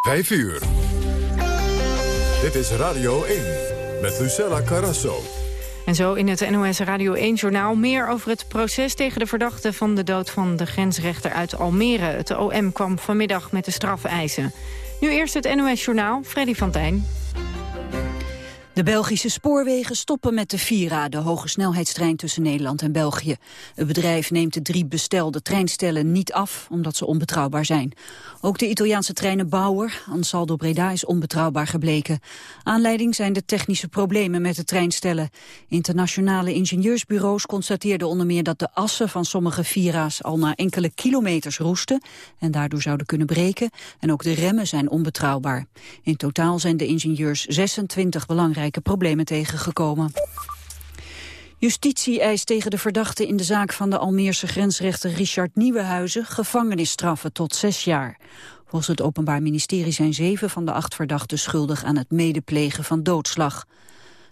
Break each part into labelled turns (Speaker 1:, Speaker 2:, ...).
Speaker 1: 5 uur. Dit is Radio 1 met Lucella Carrasso.
Speaker 2: En zo in het NOS Radio 1-journaal meer over het proces tegen de verdachte van de dood van de grensrechter uit Almere. Het OM kwam vanmiddag met de strafeisen. Nu eerst het NOS-journaal, Freddy van.
Speaker 3: De Belgische spoorwegen stoppen met de Vira, de hoge snelheidstrein tussen Nederland en België. Het bedrijf neemt de drie bestelde treinstellen niet af, omdat ze onbetrouwbaar zijn. Ook de Italiaanse treinenbouwer, Ansaldo Breda, is onbetrouwbaar gebleken. Aanleiding zijn de technische problemen met de treinstellen. Internationale ingenieursbureaus constateerden onder meer dat de assen van sommige Vira's al na enkele kilometers roesten en daardoor zouden kunnen breken. En ook de remmen zijn onbetrouwbaar. In totaal zijn de ingenieurs 26 belangrijke problemen tegengekomen. Justitie eist tegen de verdachte in de zaak van de Almeerse grensrechter Richard Nieuwenhuizen gevangenisstraffen tot zes jaar. Volgens het Openbaar Ministerie zijn zeven van de acht verdachten schuldig aan het medeplegen van doodslag.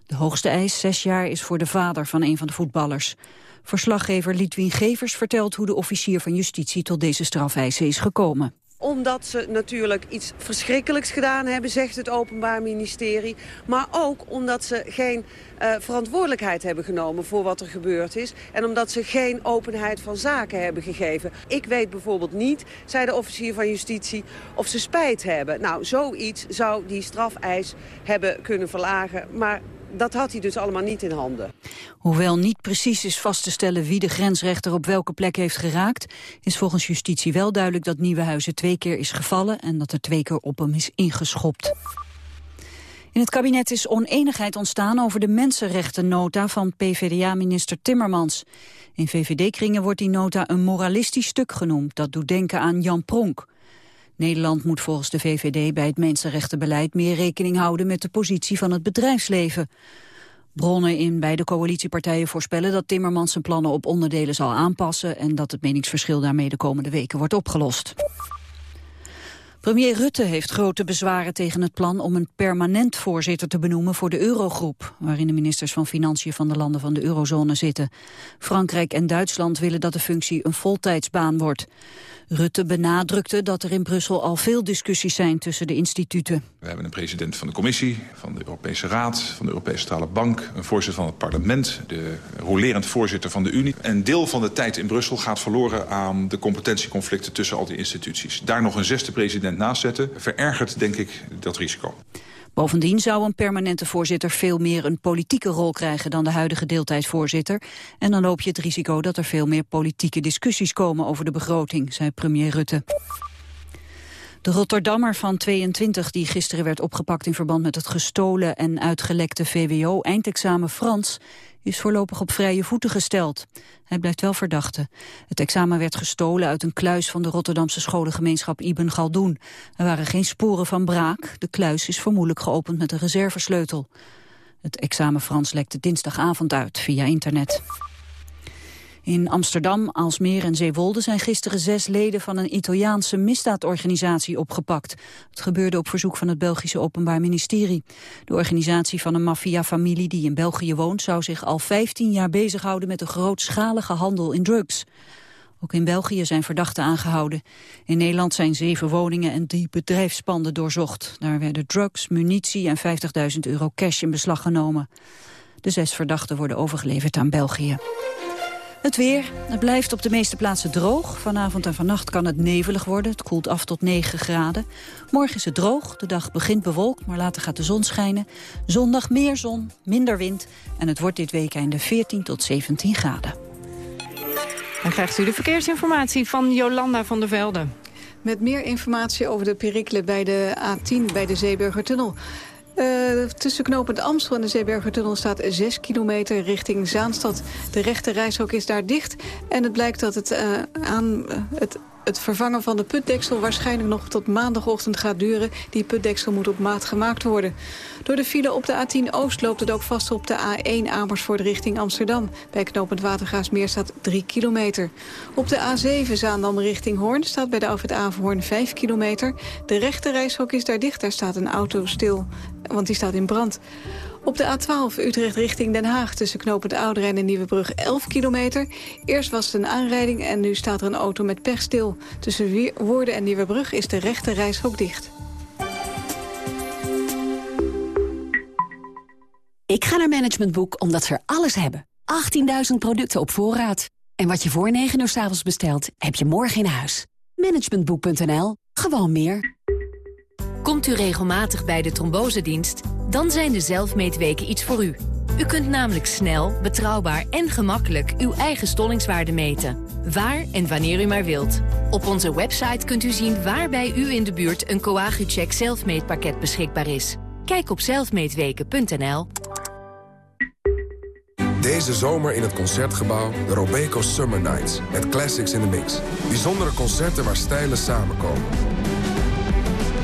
Speaker 3: De hoogste eis, zes jaar, is voor de vader van een van de voetballers. Verslaggever Lidwien Gevers vertelt hoe de officier van justitie tot deze strafeisen is gekomen
Speaker 4: omdat ze natuurlijk iets verschrikkelijks gedaan hebben, zegt het Openbaar Ministerie. Maar ook omdat ze geen uh, verantwoordelijkheid hebben genomen voor wat er gebeurd is. En omdat ze geen openheid van zaken hebben gegeven. Ik weet bijvoorbeeld niet, zei de officier van justitie, of ze spijt hebben. Nou, zoiets zou die strafeis hebben kunnen verlagen. Maar dat had hij dus allemaal niet in handen.
Speaker 3: Hoewel niet precies is vast te stellen wie de grensrechter op welke plek heeft geraakt, is volgens justitie wel duidelijk dat Nieuwenhuizen twee keer is gevallen en dat er twee keer op hem is ingeschopt. In het kabinet is oneenigheid ontstaan over de mensenrechtennota van PvdA-minister Timmermans. In VVD-kringen wordt die nota een moralistisch stuk genoemd. Dat doet denken aan Jan Pronk. Nederland moet volgens de VVD bij het mensenrechtenbeleid meer rekening houden met de positie van het bedrijfsleven. Bronnen in beide coalitiepartijen voorspellen dat Timmermans zijn plannen op onderdelen zal aanpassen en dat het meningsverschil daarmee de komende weken wordt opgelost. Premier Rutte heeft grote bezwaren tegen het plan om een permanent voorzitter te benoemen voor de Eurogroep, waarin de ministers van Financiën van de landen van de eurozone zitten. Frankrijk en Duitsland willen dat de functie een voltijdsbaan wordt. Rutte benadrukte dat er in Brussel al veel discussies zijn tussen de instituten.
Speaker 5: We hebben een president van de Commissie, van de Europese Raad, van de Europese Centrale Bank, een voorzitter van het parlement, de rolerend voorzitter van de Unie. Een deel van de tijd in Brussel gaat verloren aan de competentieconflicten tussen al die instituties. Daar nog een zesde president naast zetten, verergert denk ik dat risico.
Speaker 3: Bovendien zou een permanente voorzitter veel meer een politieke rol krijgen dan de huidige deeltijdvoorzitter. En dan loop je het risico dat er veel meer politieke discussies komen over de begroting, zei premier Rutte. De Rotterdammer van 22, die gisteren werd opgepakt in verband met het gestolen en uitgelekte VWO-eindexamen Frans, is voorlopig op vrije voeten gesteld. Hij blijft wel verdachte. Het examen werd gestolen uit een kluis van de Rotterdamse scholengemeenschap Ibn Galdoen. Er waren geen sporen van braak. De kluis is vermoedelijk geopend met een reservesleutel. Het examen Frans lekte dinsdagavond uit via internet. In Amsterdam, Alsmeer en Zeewolde zijn gisteren zes leden van een Italiaanse misdaadorganisatie opgepakt. Het gebeurde op verzoek van het Belgische Openbaar Ministerie. De organisatie van een maffiafamilie die in België woont zou zich al 15 jaar bezighouden met een grootschalige handel in drugs. Ook in België zijn verdachten aangehouden. In Nederland zijn zeven woningen en drie bedrijfspanden doorzocht. Daar werden drugs, munitie en 50.000 euro cash in beslag genomen. De zes verdachten worden overgeleverd aan België. Het weer. Het blijft op de meeste plaatsen droog. Vanavond en vannacht kan het nevelig worden. Het koelt af tot 9 graden. Morgen is het droog. De dag begint bewolkt, maar later gaat de zon schijnen. Zondag meer zon, minder wind. En het wordt dit weekend 14 tot 17 graden.
Speaker 2: Dan krijgt u de verkeersinformatie van Jolanda van der Velde.
Speaker 6: Met meer informatie over de perikelen bij de A10 bij de Zeeburgertunnel. Uh, tussen knopend Amstel en de Zeebergertunnel staat 6 kilometer richting Zaanstad. De rechte reishok is daar dicht. En het blijkt dat het, uh, aan, uh, het het vervangen van de putdeksel waarschijnlijk nog tot maandagochtend gaat duren. Die putdeksel moet op maat gemaakt worden. Door de file op de A10 Oost loopt het ook vast op de A1 Amersfoort richting Amsterdam. Bij knooppunt Watergaasmeer staat 3 kilometer. Op de A7 Zaandam richting Hoorn staat bij de Alfred Averhoorn 5 kilometer. De rechte reishok is daar dicht, daar staat een auto stil, want die staat in brand. Op de A12 Utrecht richting Den Haag tussen knooppunt Ouderen en Nieuwebrug 11 kilometer. Eerst was het een aanrijding en nu staat er een auto met pech stil. Tussen Woerden en Nieuwebrug is de rechte reishok dicht.
Speaker 7: Ik ga naar Management Boek omdat ze er alles hebben. 18.000 producten op voorraad. En wat je voor 9 uur s avonds bestelt, heb je morgen in huis. Managementboek.nl. Gewoon meer.
Speaker 8: Komt u regelmatig bij de trombosedienst? Dan zijn de zelfmeetweken iets voor u. U kunt namelijk snel, betrouwbaar en gemakkelijk uw eigen stollingswaarde meten. Waar en wanneer u maar wilt. Op onze website kunt u zien waar bij u in de buurt een Coagucheck zelfmeetpakket beschikbaar is. Kijk op zelfmeetweken.nl.
Speaker 9: Deze zomer in het Concertgebouw de Robeco Summer Nights. Met classics in the mix. Bijzondere concerten waar stijlen samenkomen.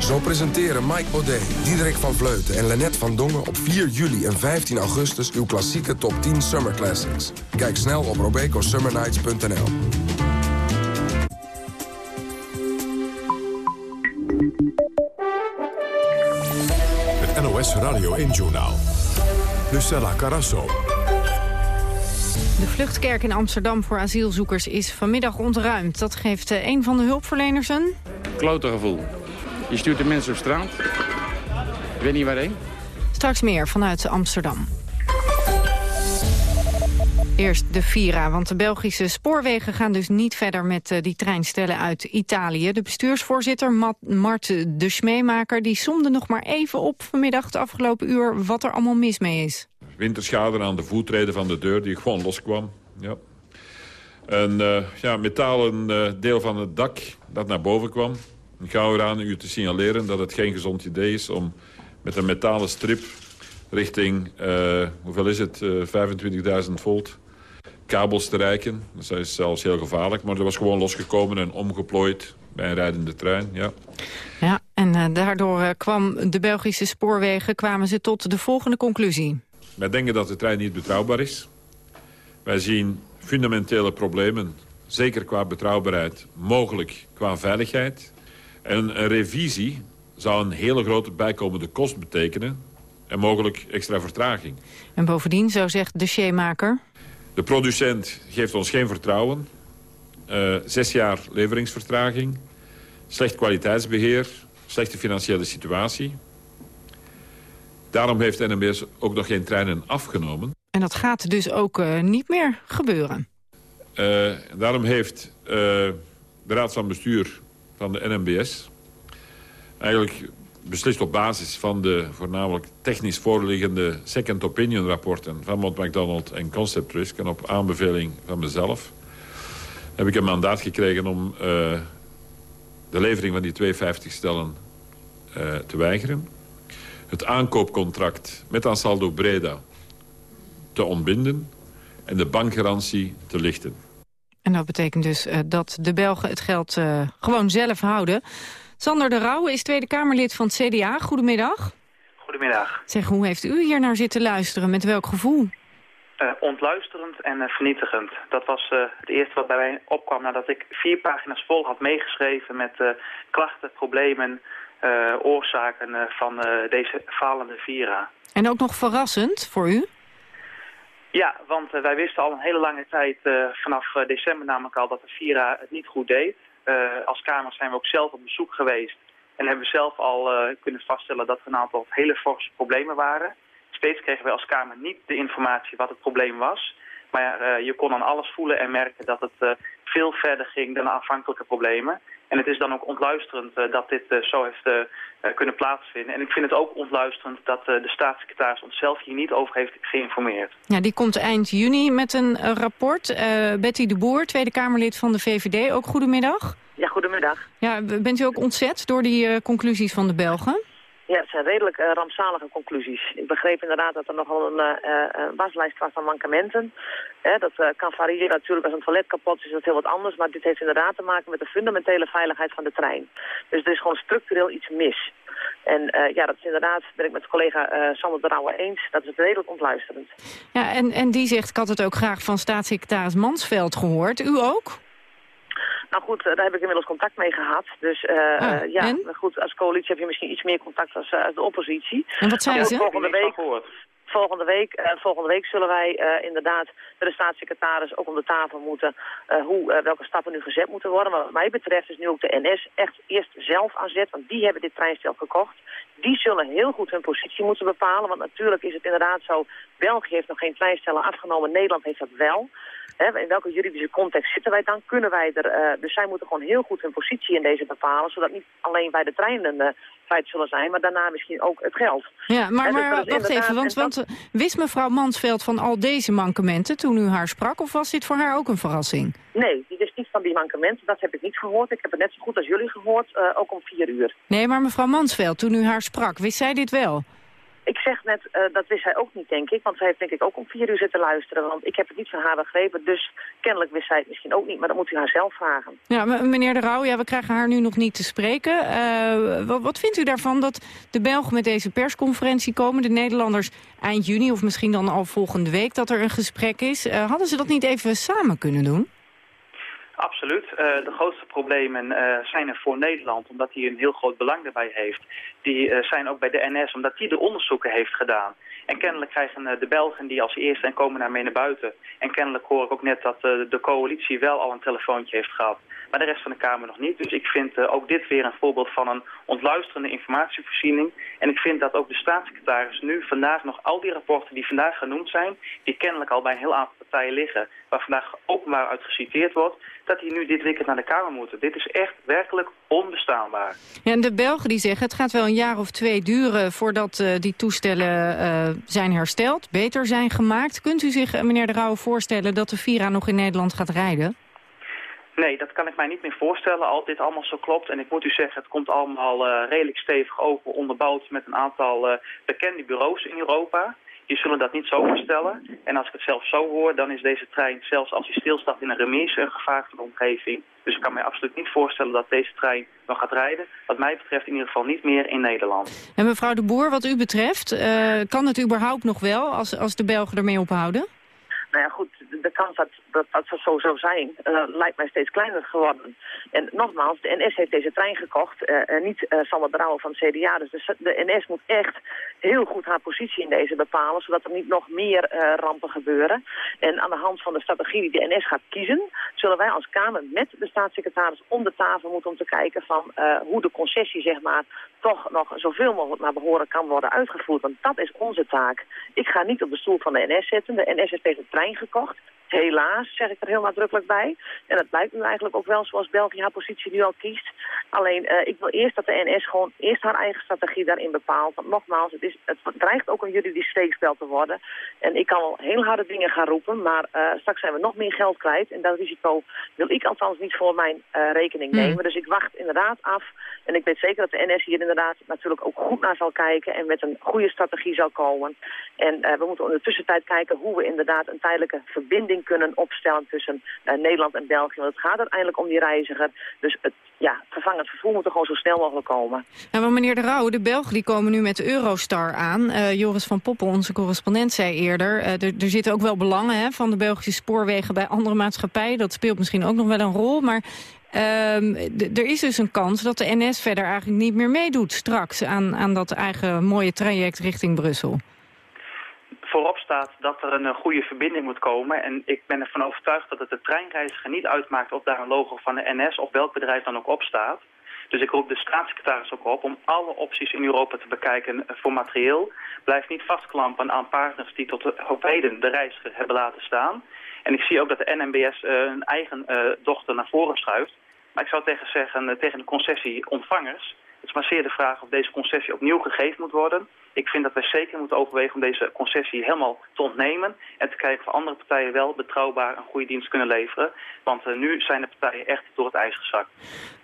Speaker 9: Zo presenteren Mike Baudet, Diederik van Vleuten en Lennet van Dongen... op 4 juli en 15 augustus uw klassieke top 10 Summer Classics. Kijk snel op robecosummernights.nl.
Speaker 1: Het NOS Radio 1-journaal. Lucella Carasso.
Speaker 2: De vluchtkerk in Amsterdam voor asielzoekers is vanmiddag ontruimd. Dat geeft eh, een van de hulpverleners een...
Speaker 10: Klote gevoel. Je stuurt de mensen op straat. Ik weet niet waarheen.
Speaker 2: Straks meer vanuit Amsterdam. Eerst de Vira, want de Belgische spoorwegen gaan dus niet verder met uh, die treinstellen uit Italië. De bestuursvoorzitter Mat Mart de Schmeemaker die somde nog maar even op vanmiddag de afgelopen uur wat er allemaal mis mee is.
Speaker 11: Winterschade aan de voetreden van de deur die gewoon loskwam. Ja. Een uh, ja, metalen uh, deel van het dak dat naar boven kwam. Ik ga eraan u te signaleren dat het geen gezond idee is om met een metalen strip richting, uh, hoeveel is het, uh, 25.000 volt kabels te reiken. Dat is zelfs heel gevaarlijk, maar er was gewoon losgekomen en omgeplooid bij een rijdende trein, ja.
Speaker 2: Ja, en uh, daardoor kwam de Belgische spoorwegen, kwamen ze tot de volgende conclusie.
Speaker 11: Wij denken dat de trein niet betrouwbaar is. Wij zien fundamentele problemen, zeker qua betrouwbaarheid, mogelijk qua veiligheid. En een revisie zou een hele grote bijkomende kost betekenen en mogelijk extra vertraging.
Speaker 2: En bovendien, zo zegt de.
Speaker 11: De producent geeft ons geen vertrouwen. Uh, zes jaar leveringsvertraging. Slecht kwaliteitsbeheer. Slechte financiële situatie. Daarom heeft NMBS ook nog geen treinen afgenomen.
Speaker 2: En dat gaat dus ook uh, niet meer gebeuren?
Speaker 11: Uh, daarom heeft de Raad van Bestuur van de NMBS... eigenlijk beslist op basis van de voornamelijk technisch voorliggende second opinion rapporten van Mont McDonald en Concept Risk en op aanbeveling van mezelf heb ik een mandaat gekregen om uh, de levering van die 52 stellen uh, te weigeren. Het aankoopcontract met Ansaldo Breda te ontbinden en de bankgarantie te lichten.
Speaker 2: En dat betekent dus uh, dat de Belgen het geld gewoon zelf houden. Sander de Rauwe is Tweede Kamerlid van het CDA. Goedemiddag.
Speaker 12: Goedemiddag.
Speaker 2: Zeg, hoe heeft u hier naar zitten luisteren? Met welk gevoel?
Speaker 12: Uh, ontluisterend en vernietigend. Dat was het eerste wat bij mij opkwam nadat ik vier pagina's vol had meegeschreven met klachten, problemen, oorzaken van deze falende Vira.
Speaker 2: En ook nog verrassend voor u?
Speaker 12: Ja, want wij wisten al een hele lange tijd, vanaf december namelijk al, dat de Vira het niet goed deed. Als Kamer zijn we ook zelf op bezoek geweest. En hebben we zelf al kunnen vaststellen dat er een aantal hele forse problemen waren. Steeds kregen wij als Kamer niet de informatie wat het probleem was. Maar je kon aan alles voelen en merken dat het veel verder ging dan aanvankelijke problemen. En het is dan ook ontluisterend dat dit zo heeft kunnen plaatsvinden. En ik vind het ook ontluisterend dat de staatssecretaris ons zelf hier niet over heeft geïnformeerd.
Speaker 2: Ja, die komt eind juni met een rapport. Betty de Boer, Tweede Kamerlid van de VVD, ook goedemiddag.
Speaker 13: Ja, goedemiddag.
Speaker 2: Ja, bent u ook ontzet door die uh, conclusies van de Belgen?
Speaker 13: Ja, het zijn redelijk uh, rampzalige conclusies. Ik begreep inderdaad dat er nogal een uh, waslijst was van mankementen. dat kan variëren natuurlijk. Als een toilet kapot is, is dat heel wat anders. Maar dit heeft inderdaad te maken met de fundamentele veiligheid van de trein. Dus er is gewoon structureel iets mis. En ja, dat is inderdaad, ben ik met collega Sander de eens, dat is redelijk ontluisterend.
Speaker 2: Ja, en, en die zegt, ik had het ook graag van staatssecretaris Mansveld gehoord. U ook?
Speaker 13: Nou goed, daar heb ik inmiddels contact mee gehad. Dus uh, ah, ja, en? goed, als coalitie heb je misschien iets meer contact als, als de oppositie.
Speaker 2: En wat zei ze?
Speaker 13: Volgende week, volgende week, uh, volgende week zullen wij uh, inderdaad met de staatssecretaris ook om de tafel moeten uh, hoe, welke stappen nu gezet moeten worden. Maar wat mij betreft is nu ook de NS echt eerst zelf aan zet, want die hebben dit treinstel gekocht. Die zullen heel goed hun positie moeten bepalen, want natuurlijk is het inderdaad zo, België heeft nog geen treinstellen afgenomen, Nederland heeft dat wel. In welke juridische context zitten wij dan? Kunnen wij er, uh, dus zij moeten gewoon heel goed hun positie in deze bepalen, zodat niet alleen bij de treinen uh, feit zullen zijn, maar daarna misschien ook het geld.
Speaker 2: Ja, maar, dus maar wacht even, want, want dat... wist mevrouw Mansveld van al deze mankementen toen u haar sprak, of was dit voor haar ook een verrassing?
Speaker 13: Nee, die wist niet van die mankementen, dat heb ik niet gehoord. Ik heb het net zo goed als jullie gehoord, uh, ook om vier uur.
Speaker 2: Nee, maar mevrouw Mansveld, toen u haar sprak, wist zij dit wel?
Speaker 13: Ik zeg net, uh, dat wist zij ook niet, denk ik. Want zij heeft denk ik ook om vier uur zitten luisteren. Want ik heb het niet van haar begrepen. Dus kennelijk wist zij het misschien ook niet. Maar dan moet u haar zelf vragen.
Speaker 2: Ja, meneer De Rauw, ja, we krijgen haar nu nog niet te spreken. Uh, wat, wat, vindt u daarvan dat de Belgen met deze persconferentie komen? De Nederlanders eind juni of misschien dan al volgende week dat er een gesprek is. Uh, hadden ze dat niet even samen kunnen doen?
Speaker 12: Absoluut. Uh, de grootste problemen uh, zijn er voor Nederland, omdat hij een heel groot belang daarbij heeft. Die uh, zijn ook bij de NS, omdat die de onderzoeken heeft gedaan. En kennelijk krijgen de Belgen die als eerste en komen daarmee naar buiten. En kennelijk hoor ik ook net dat de coalitie wel al een telefoontje heeft gehad. Maar de rest van de Kamer nog niet. Dus ik vind ook dit weer een voorbeeld van een ontluisterende informatievoorziening. En ik vind dat ook de staatssecretaris nu vandaag nog al die rapporten die vandaag genoemd zijn... die kennelijk al bij een heel aantal partijen liggen... waar vandaag openbaar uit geciteerd wordt dat die nu dit weekend naar de Kamer moeten. Dit is echt werkelijk onbestaanbaar.
Speaker 2: Ja, en de Belgen die zeggen het gaat wel een jaar of twee duren voordat uh, die toestellen uh, zijn hersteld, beter zijn gemaakt. Kunt u zich, meneer De Rauwe, voorstellen dat de Vira nog in Nederland gaat rijden?
Speaker 12: Nee, dat kan ik mij niet meer voorstellen, als dit allemaal zo klopt. En ik moet u zeggen, het komt allemaal redelijk stevig over onderbouwd met een aantal bekende bureaus in Europa. Die zullen dat niet zo stellen. En als ik het zelf zo hoor, dan is deze trein, zelfs als hij stilstaat in een remise, een gevaar voor de omgeving. Dus ik kan mij absoluut niet voorstellen dat deze trein nog gaat rijden. Wat mij betreft in ieder geval niet meer in Nederland.
Speaker 2: En mevrouw de Boer, wat u betreft, uh, kan het überhaupt nog wel als, als de Belgen ermee ophouden?
Speaker 13: Nou ja, goed, de kans dat dat, dat zo zou zijn, uh, lijkt mij steeds kleiner geworden. En nogmaals, de NS heeft deze trein gekocht, uh, niet uh, Sander Brouwer van het CDA. Dus de, de, NS moet echt heel goed haar positie in deze bepalen, zodat er niet nog meer rampen gebeuren. En aan de hand van de strategie die de NS gaat kiezen, zullen wij als Kamer met de staatssecretaris om de tafel moeten om te kijken van hoe de concessie, zeg maar, toch nog zoveel mogelijk naar behoren kan worden uitgevoerd. Want dat is onze taak. Ik ga niet op de stoel van de NS zitten. De NS heeft deze trein gekocht. Helaas, zeg ik er heel nadrukkelijk bij. En dat blijkt nu eigenlijk ook wel zoals België haar positie nu al kiest. Alleen, uh, ik wil eerst dat de NS gewoon eerst haar eigen strategie daarin bepaalt. Want nogmaals, het, is, het dreigt ook een juridisch steekspel te worden. En ik kan al heel harde dingen gaan roepen, maar uh, straks zijn we nog meer geld kwijt. En dat risico wil ik althans niet voor mijn uh, rekening hmm. nemen. Dus ik wacht inderdaad af. En ik weet zeker dat de NS hier inderdaad natuurlijk ook goed naar zal kijken. En met een goede strategie zal komen. En we moeten in de tussentijd kijken hoe we inderdaad een tijdelijke verbinding kunnen opstellen tussen uh, Nederland en België. Want het gaat uiteindelijk om die reiziger. Dus het ja, vervangend vervoer moet er gewoon zo snel mogelijk komen.
Speaker 2: Ja, maar meneer De Rauw, de Belgen die komen nu met Eurostar aan. Uh, Joris van Poppel, onze correspondent, zei eerder... Uh, er, zitten ook wel belangen hè, van de Belgische spoorwegen bij andere maatschappijen. Dat speelt misschien ook nog wel een rol, maar... Um, er is dus een kans dat de NS verder eigenlijk niet meer meedoet straks aan, aan dat eigen mooie traject richting Brussel
Speaker 12: voorop staat dat er een goede verbinding moet komen. En ik ben ervan overtuigd dat het de treinreiziger niet uitmaakt of daar een logo van de NS of welk bedrijf dan ook op staat. Dus ik roep de staatssecretaris ook op om alle opties in Europa te bekijken voor materieel. Blijf niet vastklampen aan partners die tot op heden de reiziger hebben laten staan. En ik zie ook dat de NMBS een eigen uh, dochter naar voren schuift. Maar ik zou tegen zeggen, tegen de concessieontvangers... het is maar zeer de vraag of deze concessie opnieuw gegeven moet worden... Ik vind dat wij zeker moeten overwegen om deze concessie helemaal te ontnemen... en te kijken of andere partijen wel betrouwbaar een goede dienst kunnen leveren. Want uh, nu zijn de partijen echt door het ijs gezakt.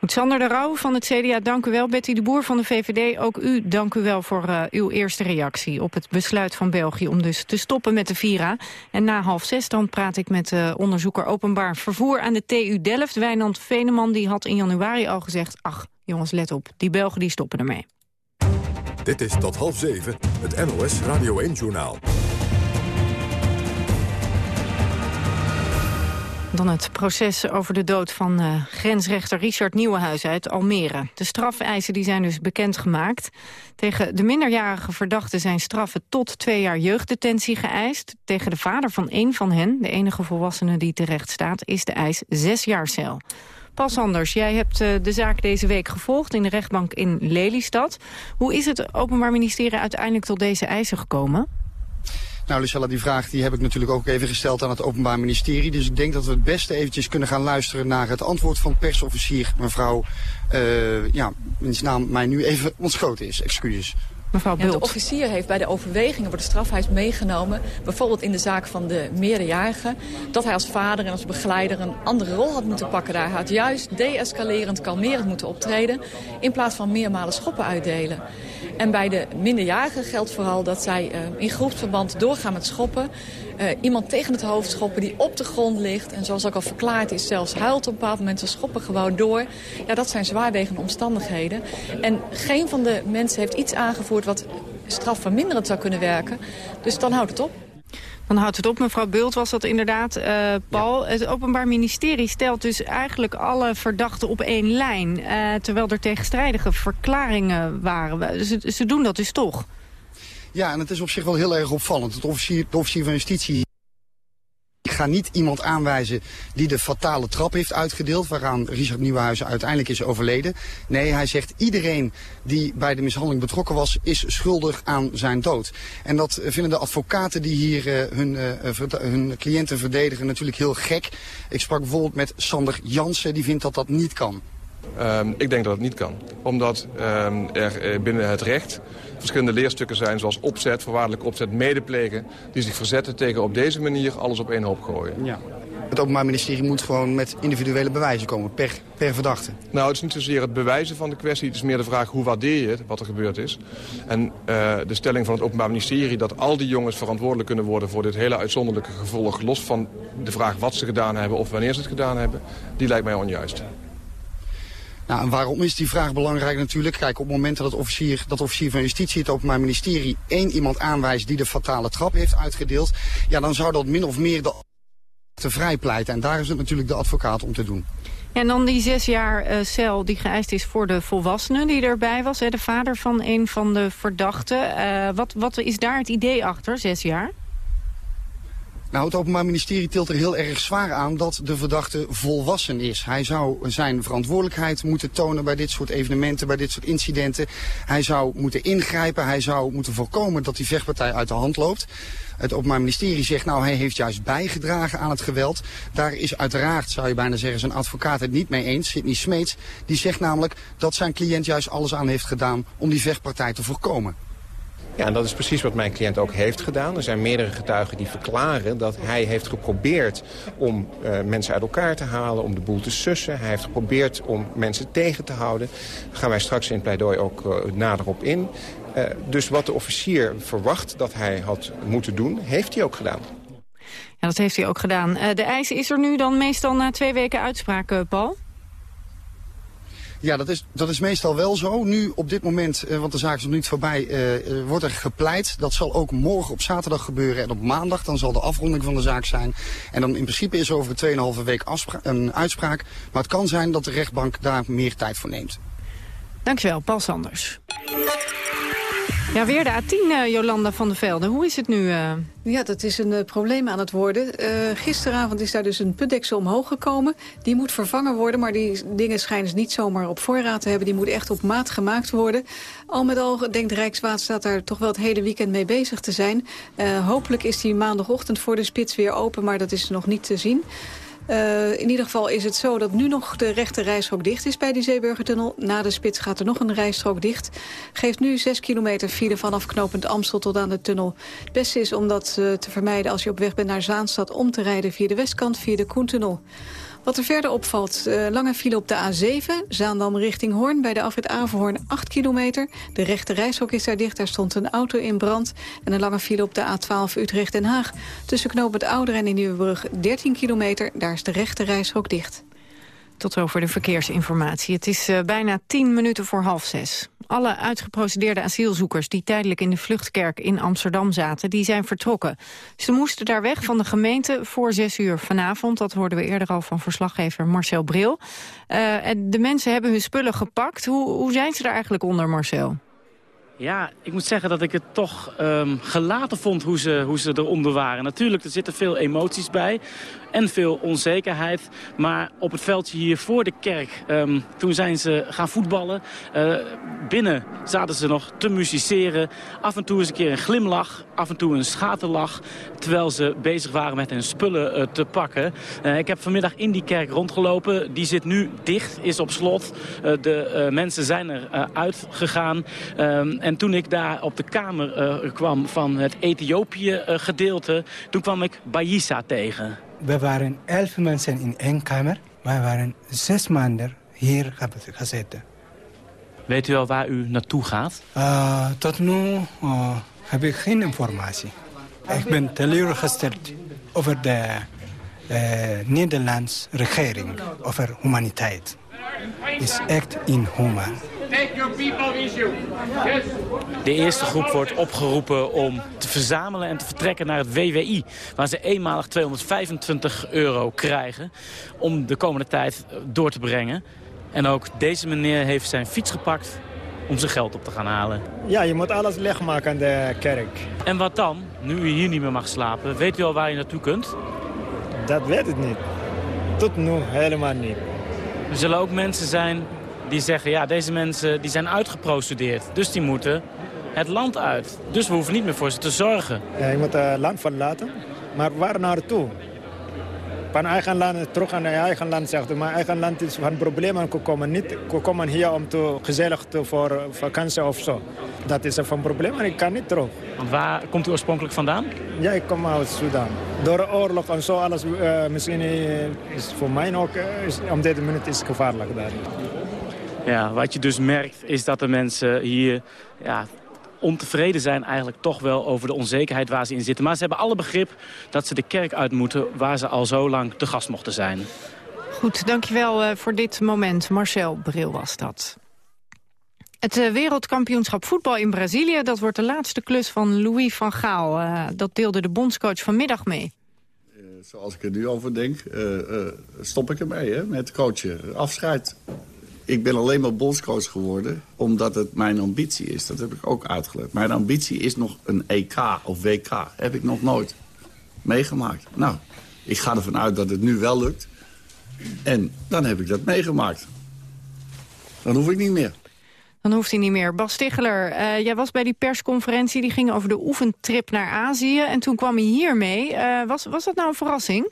Speaker 2: Sander de Rauw van het CDA, dank u wel. Betty de Boer van de VVD, ook u dank u wel voor uh, uw eerste reactie... op het besluit van België om dus te stoppen met de Vira. En na half zes dan praat ik met uh, onderzoeker openbaar vervoer aan de TU Delft. Wijnand Veneman die had in januari al gezegd... ach, jongens, let op, die Belgen die stoppen ermee.
Speaker 1: Dit is tot half zeven, het NOS Radio 1-journaal.
Speaker 2: Dan het proces over de dood van uh, grensrechter Richard Nieuwenhuis uit Almere. De strafeisen die zijn dus bekendgemaakt. Tegen de minderjarige verdachten zijn straffen tot twee jaar jeugddetentie geëist. Tegen de vader van één van hen, de enige volwassene die terecht staat, is de eis zes jaar cel. Pas Anders, jij hebt uh, de zaak deze week gevolgd in de rechtbank in Lelystad. Hoe is het Openbaar Ministerie uiteindelijk tot deze eisen gekomen?
Speaker 14: Nou, Lucella, die vraag die heb ik natuurlijk ook even gesteld aan het Openbaar Ministerie. Dus ik denk dat we het beste eventjes kunnen gaan luisteren naar het antwoord van persofficier mevrouw, uh, ja, wiens naam mij nu even ontschoten is. Excuses.
Speaker 2: Mevrouw
Speaker 15: ja, de officier heeft bij de overwegingen voor de strafhuis meegenomen... bijvoorbeeld in de zaak van de meerderjarige... dat hij als vader en als begeleider een andere rol had moeten pakken daar. Hij had juist deescalerend, kalmerend moeten optreden... in plaats van meermalen schoppen uitdelen. En bij de minderjarigen geldt vooral dat zij uh, in groepsverband doorgaan met schoppen. Uh, iemand tegen het hoofd schoppen die op de grond ligt. En zoals ook al verklaard is, zelfs huilt op een bepaald moment. Ze schoppen gewoon door. Ja, dat zijn zwaarwegende omstandigheden. En geen van de mensen heeft iets aangevoerd wat strafverminderend zou kunnen werken. Dus dan houdt het op.
Speaker 2: Dan houdt het op. Mevrouw Bult was dat inderdaad, uh, Paul. Het Openbaar Ministerie stelt dus eigenlijk alle verdachten op één lijn. Uh, terwijl er tegenstrijdige verklaringen waren. Ze, ze doen dat dus toch.
Speaker 14: Ja, en het is op zich wel heel erg opvallend. Het officier, de officier van Justitie ga niet iemand aanwijzen die de fatale trap heeft uitgedeeld... waaraan Richard Nieuwenhuizen uiteindelijk is overleden. Nee, hij zegt iedereen die bij de mishandeling betrokken was... is schuldig aan zijn dood. En dat vinden de advocaten die hier uh, hun, uh, hun cliënten verdedigen natuurlijk heel gek. Ik sprak bijvoorbeeld met Sander Jansen, die vindt dat dat niet kan.
Speaker 16: Um, ik denk dat het niet kan. Omdat um, er binnen het recht verschillende leerstukken zijn... zoals opzet, voorwaardelijk opzet, medeplegen... die zich verzetten tegen op deze manier alles op één hoop gooien.
Speaker 14: Ja. Het Openbaar Ministerie moet gewoon met individuele bewijzen komen, per, per verdachte.
Speaker 16: Nou, het is niet zozeer het bewijzen van de kwestie. Het is meer de vraag hoe waardeer je het, wat er gebeurd is. En uh, de stelling van het Openbaar Ministerie dat al die jongens verantwoordelijk kunnen worden... voor dit hele uitzonderlijke gevolg, los van de vraag wat ze gedaan hebben... of wanneer ze het gedaan hebben, die lijkt mij onjuist.
Speaker 14: Nou, waarom is die vraag belangrijk natuurlijk? Kijk, op het moment dat, het officier, dat officier van Justitie, het Openbaar Ministerie, één iemand aanwijst die de fatale trap heeft uitgedeeld, ja, dan zou dat min of meer de te vrijpleiten. En daar is het natuurlijk de advocaat om te doen.
Speaker 2: En dan die zes jaar uh, cel die geëist is voor de volwassene die erbij was. Hè, de vader van een van de verdachten. Uh, wat, wat is daar het idee achter, zes jaar?
Speaker 14: Nou, het Openbaar Ministerie tilt er heel erg zwaar aan dat de verdachte volwassen is. Hij zou zijn verantwoordelijkheid moeten tonen bij dit soort evenementen, bij dit soort incidenten. Hij zou moeten ingrijpen, hij zou moeten voorkomen dat die vechtpartij uit de hand loopt. Het Openbaar Ministerie zegt, nou, hij heeft juist bijgedragen aan het geweld. Daar is uiteraard, zou je bijna zeggen, zijn advocaat het niet mee eens. Sidney Smeets, die zegt namelijk dat zijn cliënt juist alles aan heeft gedaan om die vechtpartij te voorkomen.
Speaker 17: Ja, en dat is precies wat mijn cliënt ook heeft gedaan. Er zijn meerdere getuigen die verklaren dat hij heeft geprobeerd om uh, mensen uit elkaar te halen, om de boel te sussen. Hij heeft geprobeerd om mensen tegen te houden. Daar gaan wij straks in het pleidooi ook uh, nader op in. Uh, dus wat de officier verwacht dat hij had moeten doen, heeft hij ook gedaan.
Speaker 2: Ja, dat heeft hij ook gedaan. de eis is er nu dan meestal na twee weken uitspraak, Paul?
Speaker 14: Ja, dat is, dat is meestal wel zo. Nu op dit moment, uh, want de zaak is nog niet voorbij, uh, wordt er gepleit. Dat zal ook morgen op zaterdag gebeuren en op maandag. Dan zal de afronding van de zaak zijn. En dan in principe is er over 2,5 week een uitspraak. Maar het kan zijn dat de rechtbank daar meer tijd voor neemt.
Speaker 2: Dankjewel, Paul Sanders. Ja, weer de A10, uh, Jolanda van der Velde. Hoe is het nu? Uh...
Speaker 6: Ja, dat is een uh, probleem aan het worden. gisteravond is daar dus een putdeksel omhoog gekomen. Die moet vervangen worden, maar die dingen schijnen ze niet zomaar op voorraad te hebben. Die moet echt op maat gemaakt worden. Al met al denkt Rijkswaterstaat daar toch wel het hele weekend mee bezig te zijn. hopelijk is die maandagochtend voor de spits weer open, maar dat is nog niet te zien. Uh, in ieder geval is het zo dat nu nog de rechte rijstrook dicht is bij die Zeeburgertunnel. Na de spits gaat er nog een rijstrook dicht. Geeft nu 6 kilometer file vanaf knooppunt Amstel tot aan de tunnel. Het beste is om dat uh, te vermijden als je op weg bent naar Zaanstad... om te rijden via de westkant, via de Koentunnel. Wat er verder opvalt, uh, lange file op de A7, Zaandam richting Hoorn... bij de afrit Averhoorn 8 kilometer. De rechte reishok is daar dicht, daar stond een auto in brand. En een lange file op de A12 Utrecht-Den Haag. Tussen knooppunt Ouder en in Nieuwebrug 13 kilometer, daar is de rechte reishok dicht.
Speaker 2: Tot over de verkeersinformatie. Het is uh, bijna 10 minuten voor half zes. Alle uitgeprocedeerde asielzoekers die tijdelijk in de vluchtkerk in Amsterdam zaten, die zijn vertrokken. Ze moesten daar weg van de gemeente voor zes uur vanavond. Dat hoorden we eerder al van verslaggever Marcel Bril. Uh, de mensen hebben hun spullen gepakt. Hoe, hoe zijn ze daar eigenlijk onder, Marcel?
Speaker 18: Ja, ik moet zeggen dat ik het toch um, gelaten vond hoe ze, hoe ze eronder waren. Natuurlijk, er zitten veel emoties bij en veel onzekerheid. Maar op het veldje hier voor de kerk, um, toen zijn ze gaan voetballen. Uh, binnen zaten ze nog te musiceren. Af en toe eens een keer een glimlach, af en toe een schaterlach. Terwijl ze bezig waren met hun spullen uh, te pakken. Uh, ik heb vanmiddag in die kerk rondgelopen. Die zit nu dicht, is op slot. de mensen zijn er uitgegaan. Um, en toen ik daar op de kamer kwam van het Ethiopië gedeelte... toen kwam ik Bayisa tegen.
Speaker 19: We waren elf mensen in één kamer. Wij waren zes maanden hier gezeten.
Speaker 18: Weet u al waar u naartoe gaat?
Speaker 19: Uh, tot nu uh, heb ik geen informatie. Ik ben teleurgesteld over de uh, Nederlandse regering, over humaniteit. Het is echt inhuman.
Speaker 18: De eerste groep wordt opgeroepen om te verzamelen en te vertrekken naar het WWI. Waar ze eenmalig 225 euro krijgen om de komende tijd door te brengen. En ook deze meneer heeft zijn fiets gepakt om zijn geld op te gaan halen.
Speaker 20: Ja, je moet alles legmaken aan de kerk.
Speaker 18: En wat dan, nu u hier niet meer mag slapen? Weet u al waar je naartoe kunt?
Speaker 20: Dat weet ik niet. Tot nu helemaal niet.
Speaker 18: Er zullen ook mensen zijn die zeggen... ja, deze mensen die zijn uitgeprocedeerd, dus die moeten het land uit. Dus we hoeven niet meer voor ze te zorgen.
Speaker 20: Ja, je moet het land verlaten, maar waar naartoe? Van eigen land, terug je eigen land, zegt Maar eigen land is van problemen gekomen. Niet gekomen hier om te, gezellig te, voor vakantie of zo. Dat is van problemen, ik kan niet terug.
Speaker 18: Want waar komt u oorspronkelijk vandaan?
Speaker 20: Ja, ik kom uit Sudan. Door de oorlog en zo, alles uh, misschien is voor mij ook... Uh, is, om deze minuut is het gevaarlijk daar.
Speaker 18: Ja, wat je dus merkt is dat de mensen hier ja, ontevreden zijn eigenlijk toch wel over de onzekerheid waar ze in zitten. Maar ze hebben alle begrip dat ze de kerk uit moeten waar ze al zo lang te gast mochten zijn.
Speaker 2: Goed, dankjewel uh, voor dit moment. Marcel Bril was dat. Het uh, wereldkampioenschap voetbal in Brazilië... dat wordt de laatste klus van Louis van Gaal. Uh, dat deelde de bondscoach vanmiddag mee.
Speaker 21: zoals ik er nu over denk, stop ik ermee hè, met coachen. Afscheid ik ben alleen maar bondscoach geworden omdat het mijn ambitie is. Dat heb ik ook uitgelegd. Mijn ambitie is nog een EK of WK. Heb ik nog nooit meegemaakt. Nou, ik ga ervan uit dat het nu wel lukt. En dan heb ik dat meegemaakt. Dan hoef ik niet meer.
Speaker 2: Dan hoeft hij niet meer. Bas Stigler, uh, jij was bij die persconferentie. Die ging over de oefentrip naar Azië. En toen kwam hij hier mee. Uh, was, was dat nou een verrassing?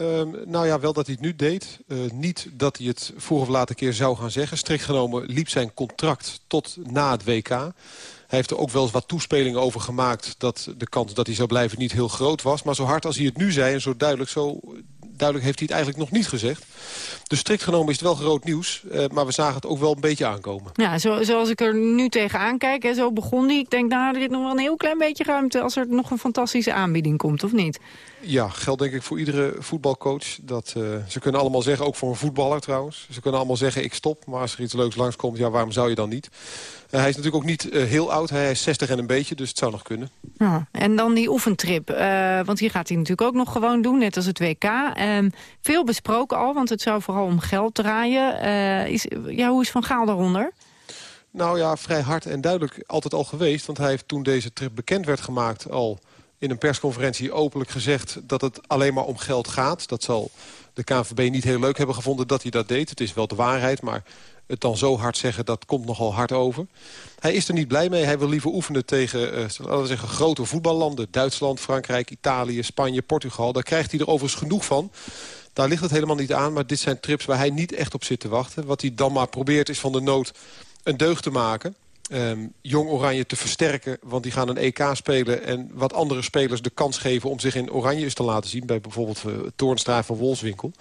Speaker 22: Um, nou ja, wel dat hij het nu deed. Uh, niet dat hij het voor of later keer zou gaan zeggen. Strikt genomen liep zijn contract tot na het WK. Hij heeft er ook wel eens wat toespelingen over gemaakt... dat de kans dat hij zou blijven niet heel groot was. Maar zo hard als hij het nu zei en zo duidelijk, zo duidelijk heeft hij het eigenlijk nog niet gezegd. Dus strikt genomen is het wel groot nieuws. Uh, maar we zagen het ook wel een beetje aankomen.
Speaker 2: Ja, zo, zoals ik er nu tegenaan kijk, hè, zo begon hij. Ik denk, nou, er is nog wel een heel klein beetje ruimte... als er nog een fantastische aanbieding komt, of niet?
Speaker 22: Ja, geldt denk ik voor iedere voetbalcoach. Dat, uh, ze kunnen allemaal zeggen, ook voor een voetballer trouwens... ze kunnen allemaal zeggen, ik stop. Maar als er iets leuks langskomt, ja, waarom zou je dan niet? Uh, hij is natuurlijk ook niet uh, heel oud. Hij is 60 en een beetje, dus het zou nog kunnen.
Speaker 2: Ja, en dan die oefentrip. want hier gaat hij natuurlijk ook nog gewoon doen, net als het WK. Ehm, veel besproken al, want het zou vooral om geld draaien. is, ja, hoe is Van Gaal daaronder?
Speaker 22: Nou ja, vrij hard en duidelijk altijd al geweest. Want hij heeft toen deze trip bekend werd gemaakt al in een persconferentie openlijk gezegd dat het alleen maar om geld gaat. Dat zal de KNVB niet heel leuk hebben gevonden dat hij dat deed. Het is wel de waarheid, maar het dan zo hard zeggen, dat komt nogal hard over. Hij is er niet blij mee. Hij wil liever oefenen tegen uh, laten we zeggen, grote voetballanden. Duitsland, Frankrijk, Italië, Spanje, Portugal. Daar krijgt hij er overigens genoeg van. Daar ligt het helemaal niet aan, maar dit zijn trips waar hij niet echt op zit te wachten. Wat hij dan maar probeert is van de nood een deugd te maken. Um, Jong Oranje te versterken, want die gaan een EK spelen... en wat andere spelers de kans geven om zich in Oranje eens te laten zien... bij bijvoorbeeld uh, Toornstra van Wolfswinkel.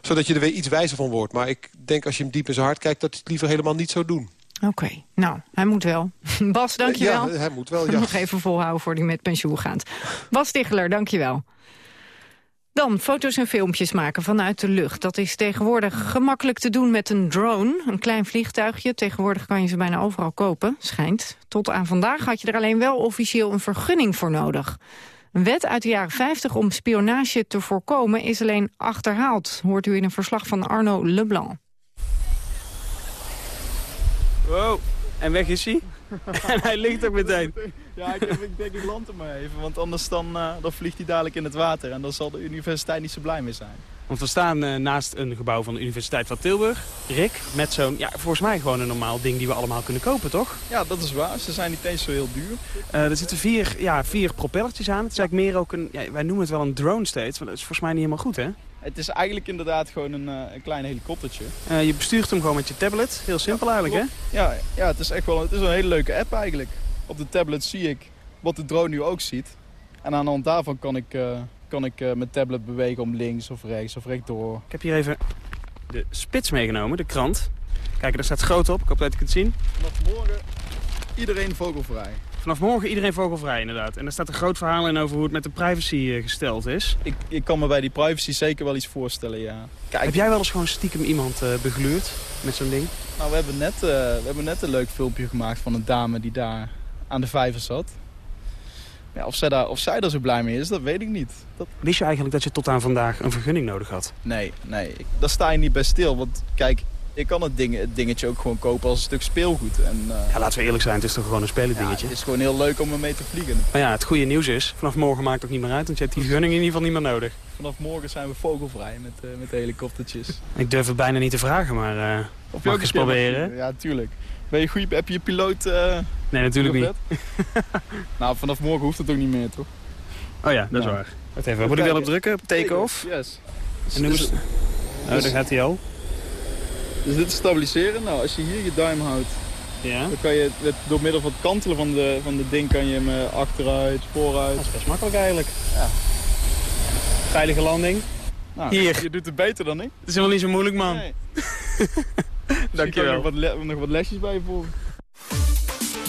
Speaker 22: Zodat je er weer iets wijzer van wordt. Maar ik denk als je hem diep in zijn hart kijkt... dat hij het liever helemaal niet zou doen.
Speaker 2: Oké, okay. nou, hij moet wel. Bas, dankjewel.
Speaker 22: Ja, hij moet wel, ja.
Speaker 2: Nog even volhouden voor die met pensioen gaat. Bas Ticheler, dankjewel. Dan foto's en filmpjes maken vanuit de lucht. Dat is tegenwoordig gemakkelijk te doen met een drone. Een klein vliegtuigje. Tegenwoordig kan je ze bijna overal kopen, schijnt. Tot aan vandaag had je er alleen wel officieel een vergunning voor nodig. Een wet uit de jaren 50 om spionage te voorkomen is alleen achterhaald. Hoort u in een verslag van Arno Leblanc.
Speaker 23: Wow, en weg is hij. en hij ligt ook meteen.
Speaker 24: Ja, ik, ik denk ik land hem maar even, want anders dan, uh, dan vliegt hij dadelijk in het water. En dan zal de universiteit niet zo blij mee zijn.
Speaker 23: Want we staan uh, naast een gebouw van de Universiteit van Tilburg. Rick, met zo'n, ja, volgens mij gewoon een normaal ding die we allemaal kunnen kopen, toch?
Speaker 24: Ja, dat is waar. Ze zijn niet eens zo heel duur.
Speaker 23: Uh, er zitten vier, ja, vier propellertjes aan. Het is eigenlijk meer ook een, ja, wij noemen het wel een drone steeds. Maar dat is volgens mij niet helemaal goed, hè?
Speaker 24: Het is eigenlijk inderdaad gewoon een, een klein helikoptertje.
Speaker 23: je bestuurt hem gewoon met je tablet. Heel simpel ja, eigenlijk, hè?
Speaker 24: Ja, ja, het is echt wel het is een hele leuke app eigenlijk. Op de tablet zie ik wat de drone nu ook ziet. En aan de hand daarvan kan ik, uh, kan ik uh, mijn tablet bewegen om links of rechts of rechtdoor.
Speaker 23: Ik heb hier even de spits meegenomen, de krant. Kijk, daar staat groot op. Ik hoop dat je het kunt zien.
Speaker 24: Vanaf morgen iedereen vogelvrij.
Speaker 23: Vanaf morgen iedereen vogelvrij, inderdaad. En daar staat een groot verhaal in over hoe het met de privacy uh, gesteld is.
Speaker 24: Ik, ik kan me bij die privacy zeker wel iets voorstellen, ja.
Speaker 23: Kijk, Heb jij wel eens gewoon stiekem iemand uh, begluurd met zo'n ding?
Speaker 24: Nou, we hebben, net, we hebben net een leuk filmpje gemaakt van een dame die daar aan de vijver zat. Ja, of, zij daar, of zij daar zo blij mee is, dat weet ik niet. Dat...
Speaker 23: Wist je eigenlijk dat je tot aan vandaag een vergunning nodig had?
Speaker 24: Nee, nee. Ik, daar sta je niet bij stil. Want kijk, ik kan het, ding, het dingetje ook gewoon kopen als een stuk speelgoed. En, uh...
Speaker 23: ja, laten we eerlijk zijn, het is toch gewoon een spelendingetje?
Speaker 24: Ja, het is gewoon heel leuk om ermee te vliegen.
Speaker 23: Maar ja, het goede nieuws is, vanaf morgen maakt het ook niet meer uit, want je hebt die vergunning in ieder geval niet meer nodig.
Speaker 24: Vanaf morgen zijn we vogelvrij met, uh, met de helikoptertjes.
Speaker 23: ik durf het bijna niet te vragen, maar uh, of mag je eens proberen?
Speaker 24: Ja, tuurlijk. Ben je goed, heb je je piloot...
Speaker 23: Nee, natuurlijk niet.
Speaker 24: nou, vanaf morgen hoeft het ook niet meer, toch?
Speaker 23: Oh ja, dat is waar. Wacht even, moet ik wel op drukken? Op take-off?
Speaker 24: Yes.
Speaker 23: En nu dus, oh, daar gaat hij al.
Speaker 24: Dus dit is stabiliseren. Nou, als je hier je duim houdt,
Speaker 23: ja.
Speaker 24: dan kan je het, door middel van het kantelen van de, van de ding kan je hem eh, achteruit, vooruit.
Speaker 23: Dat is best makkelijk eigenlijk. Ja. Veilige landing.
Speaker 24: Nou, hier. Je doet het beter dan ik.
Speaker 23: Het is helemaal niet zo moeilijk, man. Nee. Dankjewel.
Speaker 24: Nog wat, nog wat lesjes bij je volgen.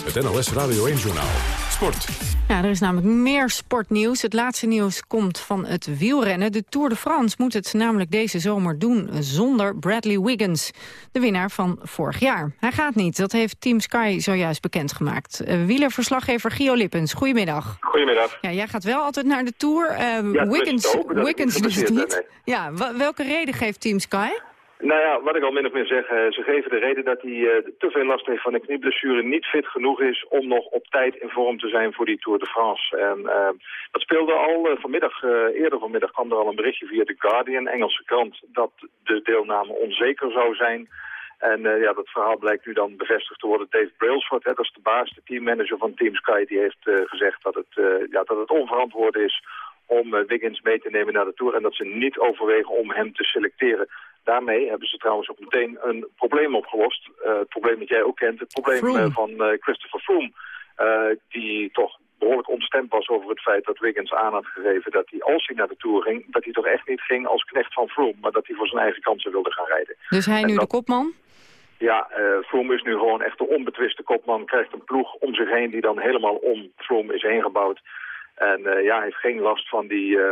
Speaker 1: Het NLS Radio 1 Journaal. Sport.
Speaker 2: Ja, er is namelijk meer sportnieuws. Het laatste nieuws komt van het wielrennen. De Tour de France moet het namelijk deze zomer doen zonder Bradley Wiggins. De winnaar van vorig jaar. Hij gaat niet, dat heeft Team Sky zojuist bekendgemaakt. Uh, wielerverslaggever Gio Lippens, goedemiddag.
Speaker 25: Goedemiddag.
Speaker 2: Ja, jij gaat wel altijd naar de Tour. Uh, ja, Wiggins, Wiggins dus niet. Ja, welke reden geeft Team Sky?
Speaker 25: Nou ja, wat ik al min of meer zeg, ze geven de reden dat hij uh, te veel last heeft van een knieblessure, niet fit genoeg is om nog op tijd in vorm te zijn voor die Tour de France. En uh, dat speelde al uh, vanmiddag, eerder vanmiddag kwam er al een berichtje via The Guardian, Engelse krant, dat de deelname onzeker zou zijn. En ja, dat verhaal blijkt nu dan bevestigd te worden. Dave Brailsford, hè, dat is de baas, de teammanager van Team Sky, die heeft gezegd dat het, ja, dat het onverantwoord is om Wiggins mee te nemen naar de Tour en dat ze niet overwegen om hem te selecteren. Daarmee hebben ze trouwens ook meteen een probleem opgelost. Uh, het probleem dat jij ook kent, het probleem uh, van uh, Christopher Froome. die toch behoorlijk ontstemd was over het feit dat Wiggins aan had gegeven dat hij, als hij naar de Tour ging, dat hij toch echt niet ging als knecht van Froome, maar dat hij voor zijn eigen kansen wilde gaan rijden.
Speaker 2: Dus hij nu de kopman?
Speaker 25: Ja, uh, Froome is nu gewoon echt de onbetwiste kopman, krijgt een ploeg om zich heen die dan helemaal om Froome is heen gebouwd. En uh, ja, hij heeft geen last van die uh,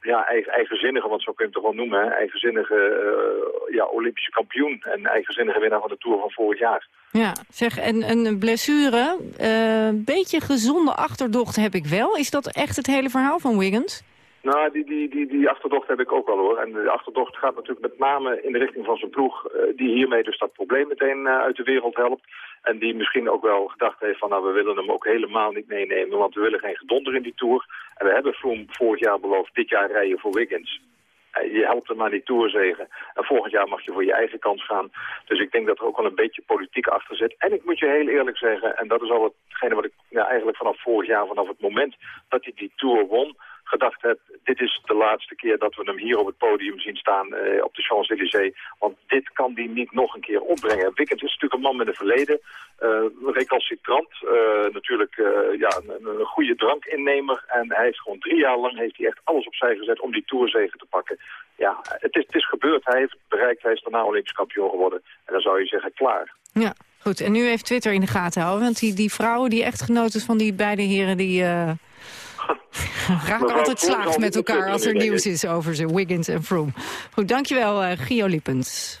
Speaker 25: ja, eigen, eigenzinnige, want zo kun je het toch wel noemen, eigenzinnige uh, ja, Olympische kampioen en eigenzinnige winnaar van de Tour van vorig jaar.
Speaker 2: Ja, zeg, en een blessure, een beetje gezonde achterdocht heb ik wel. Is dat echt het hele verhaal van Wiggins?
Speaker 25: Nou, die, die, die, achterdocht heb ik ook wel hoor. En de achterdocht gaat natuurlijk met name in de richting van zijn ploeg... die hiermee dus dat probleem meteen uit de wereld helpt. En die misschien ook wel gedacht heeft van nou we willen hem ook helemaal niet meenemen. Want we willen geen gedonder in die Tour. En we hebben Froome vorig jaar beloofd dit jaar rijden voor Wiggins. Je helpt hem aan die Tourzegen. En volgend jaar mag je voor je eigen kans gaan. Dus ik denk dat er ook wel een beetje politiek achter zit. En ik moet je heel eerlijk zeggen, en dat is al hetgene wat ik ja, eigenlijk vanaf vorig jaar, vanaf het moment dat hij die Tour won gedacht heb, dit is de laatste keer dat we hem hier op het podium zien staan uh, op de Champs-Élysées. Want dit kan die niet nog een keer opbrengen. Wickens is natuurlijk een man met een verleden. Uh, recalcitrant, uh, natuurlijk ja, een, een, goede drankinnemer. En hij heeft gewoon drie jaar lang heeft hij echt alles opzij gezet om die Tourzegen te pakken. Ja, het is, het is gebeurd. Hij heeft bereikt, hij is daarna Olympisch kampioen geworden. En dan zou je zeggen, klaar.
Speaker 2: Ja, goed. En nu heeft Twitter in de gaten houden. Want die, die vrouwen, die echtgenoten van die beide heren, die... Raken altijd slaag met elkaar als er nieuws is over ze, Wiggins en Froome. Goed, dankjewel, uh, Gio Lippens.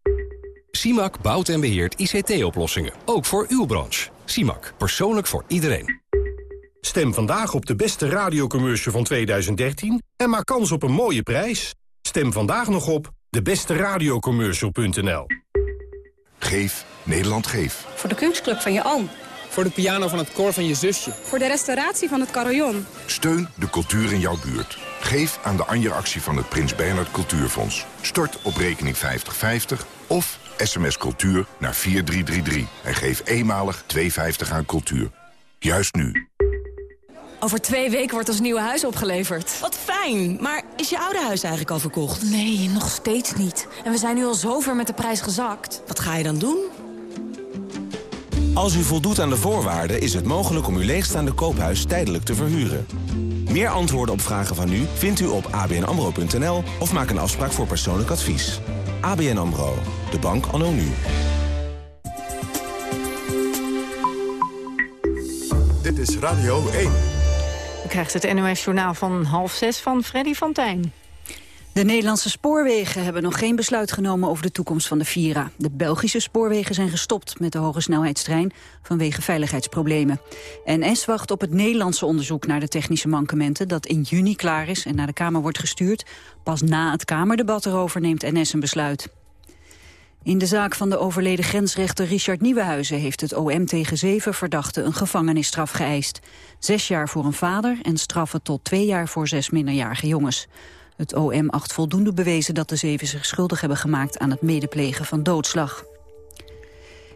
Speaker 26: CIMAC bouwt en beheert ICT-oplossingen. Ook voor uw branche. CIMAC. Persoonlijk voor iedereen.
Speaker 27: Stem vandaag op de beste radiocommercial van 2013 en maak kans op een mooie prijs. Stem vandaag nog op debesteradiocommercial.nl
Speaker 9: Geef Nederland Geef.
Speaker 28: Voor de kunstclub van je oom.
Speaker 29: Voor de piano van het koor van je zusje.
Speaker 28: Voor de restauratie van het carillon.
Speaker 9: Steun de cultuur in jouw buurt. Geef aan de Anja-actie van het Prins Bernhard Cultuurfonds. Stort op rekening 5050 of sms cultuur naar 4333. En geef eenmalig 2,50 aan cultuur. Juist nu.
Speaker 7: Over twee weken wordt ons nieuwe huis opgeleverd.
Speaker 30: Wat fijn, maar is je oude huis eigenlijk al verkocht?
Speaker 7: Nee, nog steeds niet. En we zijn nu al zover met de prijs gezakt.
Speaker 30: Wat ga je dan doen?
Speaker 31: Als u voldoet aan de voorwaarden is het mogelijk om uw leegstaande koophuis tijdelijk te verhuren. Meer antwoorden op vragen van u vindt u op abnamro.nl of maak een afspraak voor persoonlijk advies. ABN AMRO, de bank anno nu.
Speaker 32: Dit is Radio 1.
Speaker 2: U krijgt het NOS-journaal van half zes van Freddy van Tijn.
Speaker 3: De Nederlandse spoorwegen hebben nog geen besluit genomen over de toekomst van de Vira. De Belgische spoorwegen zijn gestopt met de hoge snelheidstrein vanwege veiligheidsproblemen. NS wacht op het Nederlandse onderzoek naar de technische mankementen dat in juni klaar is en naar de Kamer wordt gestuurd. Pas na het Kamerdebat erover neemt NS een besluit. In de zaak van de overleden grensrechter Richard Nieuwenhuizen heeft het OM tegen zeven verdachten een gevangenisstraf geëist. Zes jaar voor een vader en straffen tot twee jaar voor zes minderjarige jongens. Het OM acht voldoende bewezen dat de zeven zich schuldig hebben gemaakt aan het medeplegen van doodslag.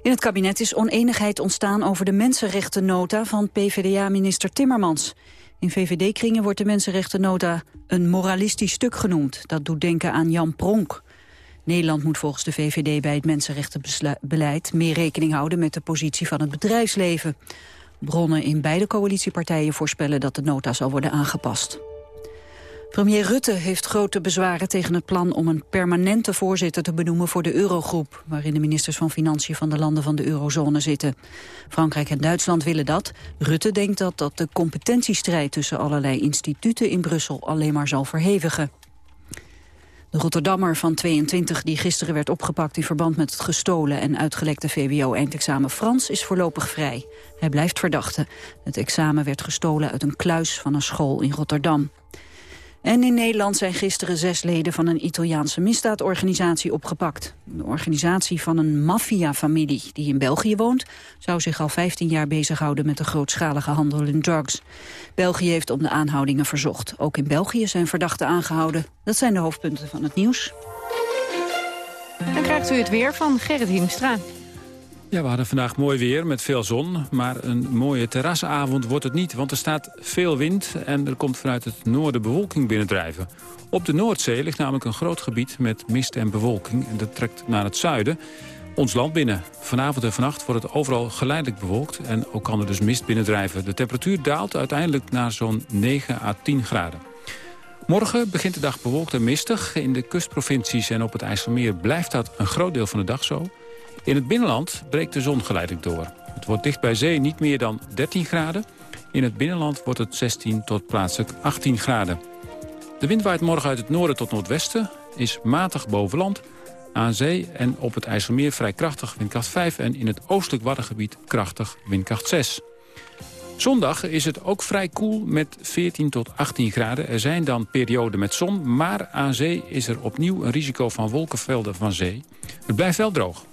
Speaker 3: In het kabinet is oneenigheid ontstaan over de mensenrechtennota van PvdA-minister Timmermans. In VVD-kringen wordt de mensenrechtennota een moralistisch stuk genoemd. Dat doet denken aan Jan Pronk. Nederland moet volgens de VVD bij het mensenrechtenbeleid meer rekening houden met de positie van het bedrijfsleven. Bronnen in beide coalitiepartijen voorspellen dat de nota zal worden aangepast. Premier Rutte heeft grote bezwaren tegen het plan om een permanente voorzitter te benoemen voor de Eurogroep, waarin de ministers van Financiën van de landen van de eurozone zitten. Frankrijk en Duitsland willen dat. Rutte denkt dat dat de competentiestrijd tussen allerlei instituten in Brussel alleen maar zal verhevigen. De Rotterdammer van 22 die gisteren werd opgepakt in verband met het gestolen en uitgelekte VWO-eindexamen Frans is voorlopig vrij. Hij blijft verdachte. Het examen werd gestolen uit een kluis van een school in Rotterdam. En in Nederland zijn gisteren zes leden van een Italiaanse misdaadorganisatie opgepakt. De organisatie van een maffiafamilie die in België woont... zou zich al 15 jaar bezighouden met de grootschalige handel in drugs. België heeft om de aanhoudingen verzocht. Ook in België zijn verdachten aangehouden. Dat zijn de hoofdpunten van het nieuws.
Speaker 2: Dan krijgt u het weer van Gerrit Hiemstra.
Speaker 33: We hadden vandaag mooi weer met veel zon. Maar een mooie terrasavond wordt het niet, want er staat veel wind... en er komt vanuit het noorden bewolking binnendrijven. Op de Noordzee ligt namelijk een groot gebied met mist en bewolking... en dat trekt naar het zuiden ons land binnen. Vanavond en vannacht wordt het overal geleidelijk bewolkt... en ook kan er dus mist binnendrijven. De temperatuur daalt uiteindelijk naar zo'n 9 à 10 graden. Morgen begint de dag bewolkt en mistig. In de kustprovincies en op het IJsselmeer blijft dat een groot deel van de dag zo... In het binnenland breekt de zon geleidelijk door. Het wordt dicht bij zee niet meer dan 13 graden. In het binnenland wordt het 16 tot plaatselijk 18 graden. De wind waait morgen uit het noorden tot noordwesten, is matig boven land... aan zee en op het IJsselmeer vrij krachtig windkracht 5... en in het oostelijk Waddengebied krachtig windkracht 6. Zondag is het ook vrij koel met 14 tot 18 graden. Er zijn dan perioden met zon, maar aan zee is er opnieuw een risico van wolkenvelden van zee. Het blijft wel droog.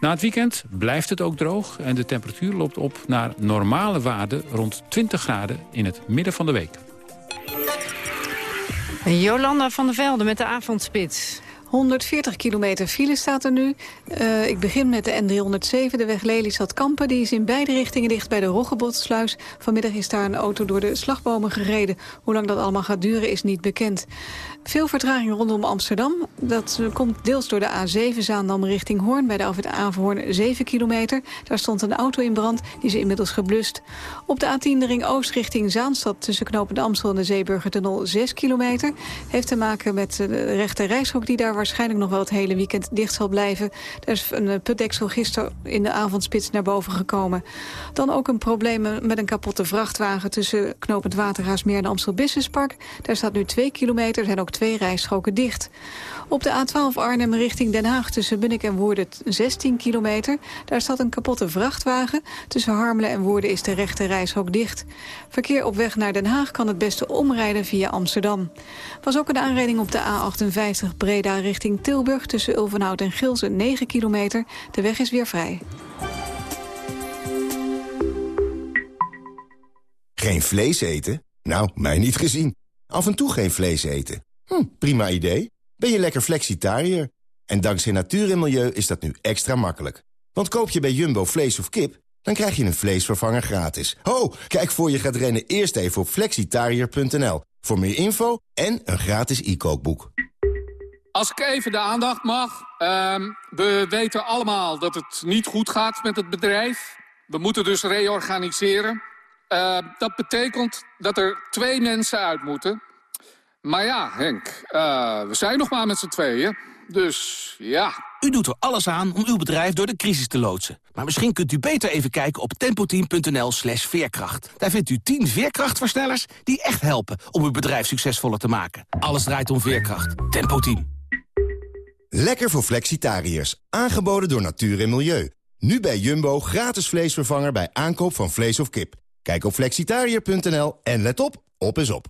Speaker 33: Na het weekend blijft het ook droog en de temperatuur loopt op naar normale waarden rond 20 graden in het midden van de week.
Speaker 2: Jolanda van der Velde met de avondspits.
Speaker 6: 140 kilometer file staat er nu. Uh, ik begin met de N307, de weg Lelystad-Kampen. Die is in beide richtingen dicht bij de Roggebotsluis. Vanmiddag is daar een auto door de slagbomen gereden. Hoe lang dat allemaal gaat duren is niet bekend. Veel vertraging rondom Amsterdam. Dat komt deels door de A7 Zaandam richting Hoorn. Bij de Alfred Averhoorn 7 kilometer. Daar stond een auto in brand. Die is inmiddels geblust. Op de A10 de ring Oost richting Zaanstad... tussen knopende Amstel en de Zeeburgertunnel 6 kilometer. Heeft te maken met de rechte reishok die daar waarschijnlijk nog wel het hele weekend dicht zal blijven. Er is een eh, putdeksel gisteren in de avondspits naar boven gekomen. Dan ook een probleem met een kapotte vrachtwagen... tussen knopend Waterhaasmeer en Amstel Business Park. Daar staat nu 2 kilometer. Er zijn ook twee rijstroken dicht. Op de A12 Arnhem richting Den Haag tussen Bunnik en Woerden 16 kilometer. Daar staat een kapotte vrachtwagen. Tussen Harmelen en Woerden is de rechte reishok dicht. Verkeer op weg naar Den Haag kan het beste omrijden via Amsterdam. Was ook een aanrijding op de A58 Breda richting Tilburg... tussen Ulvenhout en Gilsen 9 kilometer. De weg is weer vrij.
Speaker 34: Geen vlees eten? Nou, mij niet gezien. Af en toe geen vlees eten. Hm, prima idee. Ben je lekker flexitariër? En dankzij natuur en milieu is dat nu extra makkelijk. Want koop je bij Jumbo vlees of kip, dan krijg je een vleesvervanger gratis. Ho, kijk voor je gaat rennen eerst even op flexitariër.nl. Voor meer info en een gratis e-kookboek.
Speaker 35: Als ik even de aandacht mag. Uh, we weten allemaal dat het niet goed gaat met het bedrijf. We moeten dus reorganiseren. Uh, dat betekent dat er twee mensen uit moeten. Maar ja, Henk, uh, we zijn nog maar met z'n tweeën. Dus ja.
Speaker 31: U doet er alles aan om uw bedrijf door de crisis te loodsen. Maar misschien kunt u beter even kijken op tempoteam.nl slash veerkracht. Daar vindt u 10 veerkrachtversnellers die echt helpen om uw bedrijf succesvoller te maken. Alles draait om veerkracht. Tempoteam.
Speaker 34: Lekker voor flexitariërs. Aangeboden door Natuur en Milieu. Nu bij Jumbo gratis vleesvervanger bij aankoop van vlees of kip. Kijk op flexitariër.nl en let op, op is op.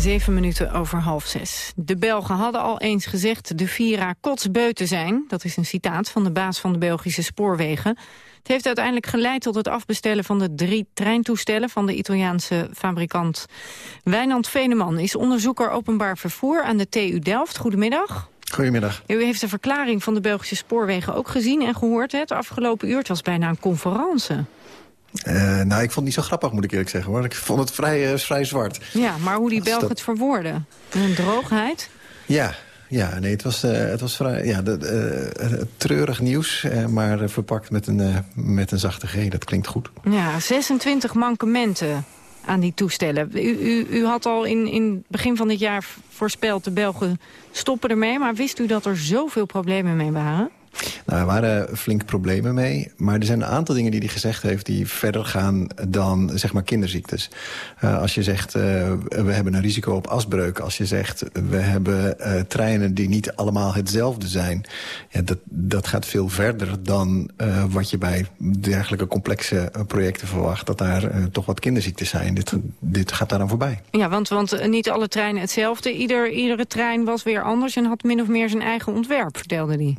Speaker 2: zeven minuten over half zes. De Belgen hadden al eens gezegd de Vira kotsbeu te zijn. Dat is een citaat van de baas van de Belgische spoorwegen. Het heeft uiteindelijk geleid tot het afbestellen van de drie treintoestellen... van de Italiaanse fabrikant Wijnand Veneman... is onderzoeker openbaar vervoer aan de TU Delft. Goedemiddag.
Speaker 36: Goedemiddag.
Speaker 2: U heeft de verklaring van de Belgische spoorwegen ook gezien en gehoord. Het afgelopen uur het was bijna een conferentie.
Speaker 36: Uh, nou, ik vond het niet zo grappig, moet ik eerlijk zeggen. hoor. Ik vond het vrij, uh, vrij zwart.
Speaker 2: Ja, maar hoe die Belgen het verwoorden? Een droogheid?
Speaker 36: Ja, ja, nee, het was, uh, het was vrij ja, de, treurig nieuws, maar verpakt met een, met een zachte G. Dat klinkt goed.
Speaker 2: Ja, 26 mankementen aan die toestellen. U, u, u had al in, in het begin van dit jaar voorspeld... de Belgen stoppen ermee, maar wist u dat er zoveel problemen mee waren?
Speaker 36: Nou, er waren flinke problemen mee. Maar er zijn een aantal dingen die hij gezegd heeft... die verder gaan dan zeg maar kinderziektes. Uh, als je zegt, uh, we hebben een risico op asbreuk. Als je zegt, we hebben uh, treinen die niet allemaal hetzelfde zijn. Ja, dat, dat gaat veel verder dan wat je bij dergelijke complexe projecten verwacht. Dat daar toch wat kinderziektes zijn. Dit, dit gaat daar aan voorbij.
Speaker 2: Ja, want, want niet alle treinen hetzelfde. Ieder, iedere trein was weer anders en had min of meer zijn eigen ontwerp, vertelde hij.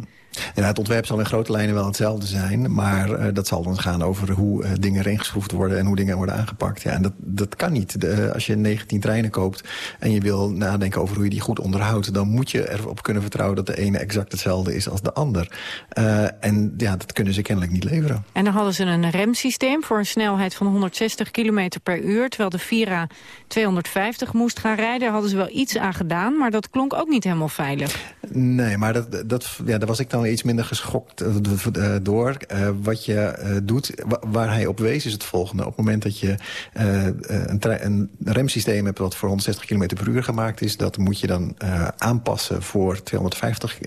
Speaker 36: Het ontwerp zal in grote lijnen wel hetzelfde zijn. Maar uh, dat zal dan gaan over hoe uh, dingen erin geschroefd worden... en hoe dingen worden aangepakt. Ja, en dat, dat kan niet. De, als je 19 treinen koopt en je wil nadenken over hoe je die goed onderhoudt... dan moet je erop kunnen vertrouwen dat de ene exact hetzelfde is als de ander. Uh, en ja, dat kunnen ze kennelijk niet leveren.
Speaker 2: En dan hadden ze een remsysteem voor een snelheid van 160 km per uur... terwijl de Vira 250 moest gaan rijden. Daar hadden ze wel iets aan gedaan, maar dat klonk ook niet helemaal veilig.
Speaker 36: Nee, maar dat, dat, ja, daar was ik dan iets minder geschokt uh, door. Uh, wat je doet, waar hij op wees, is het volgende. Op het moment dat je een, een, remsysteem hebt... wat voor 160 km per uur gemaakt is... dat moet je dan aanpassen voor 250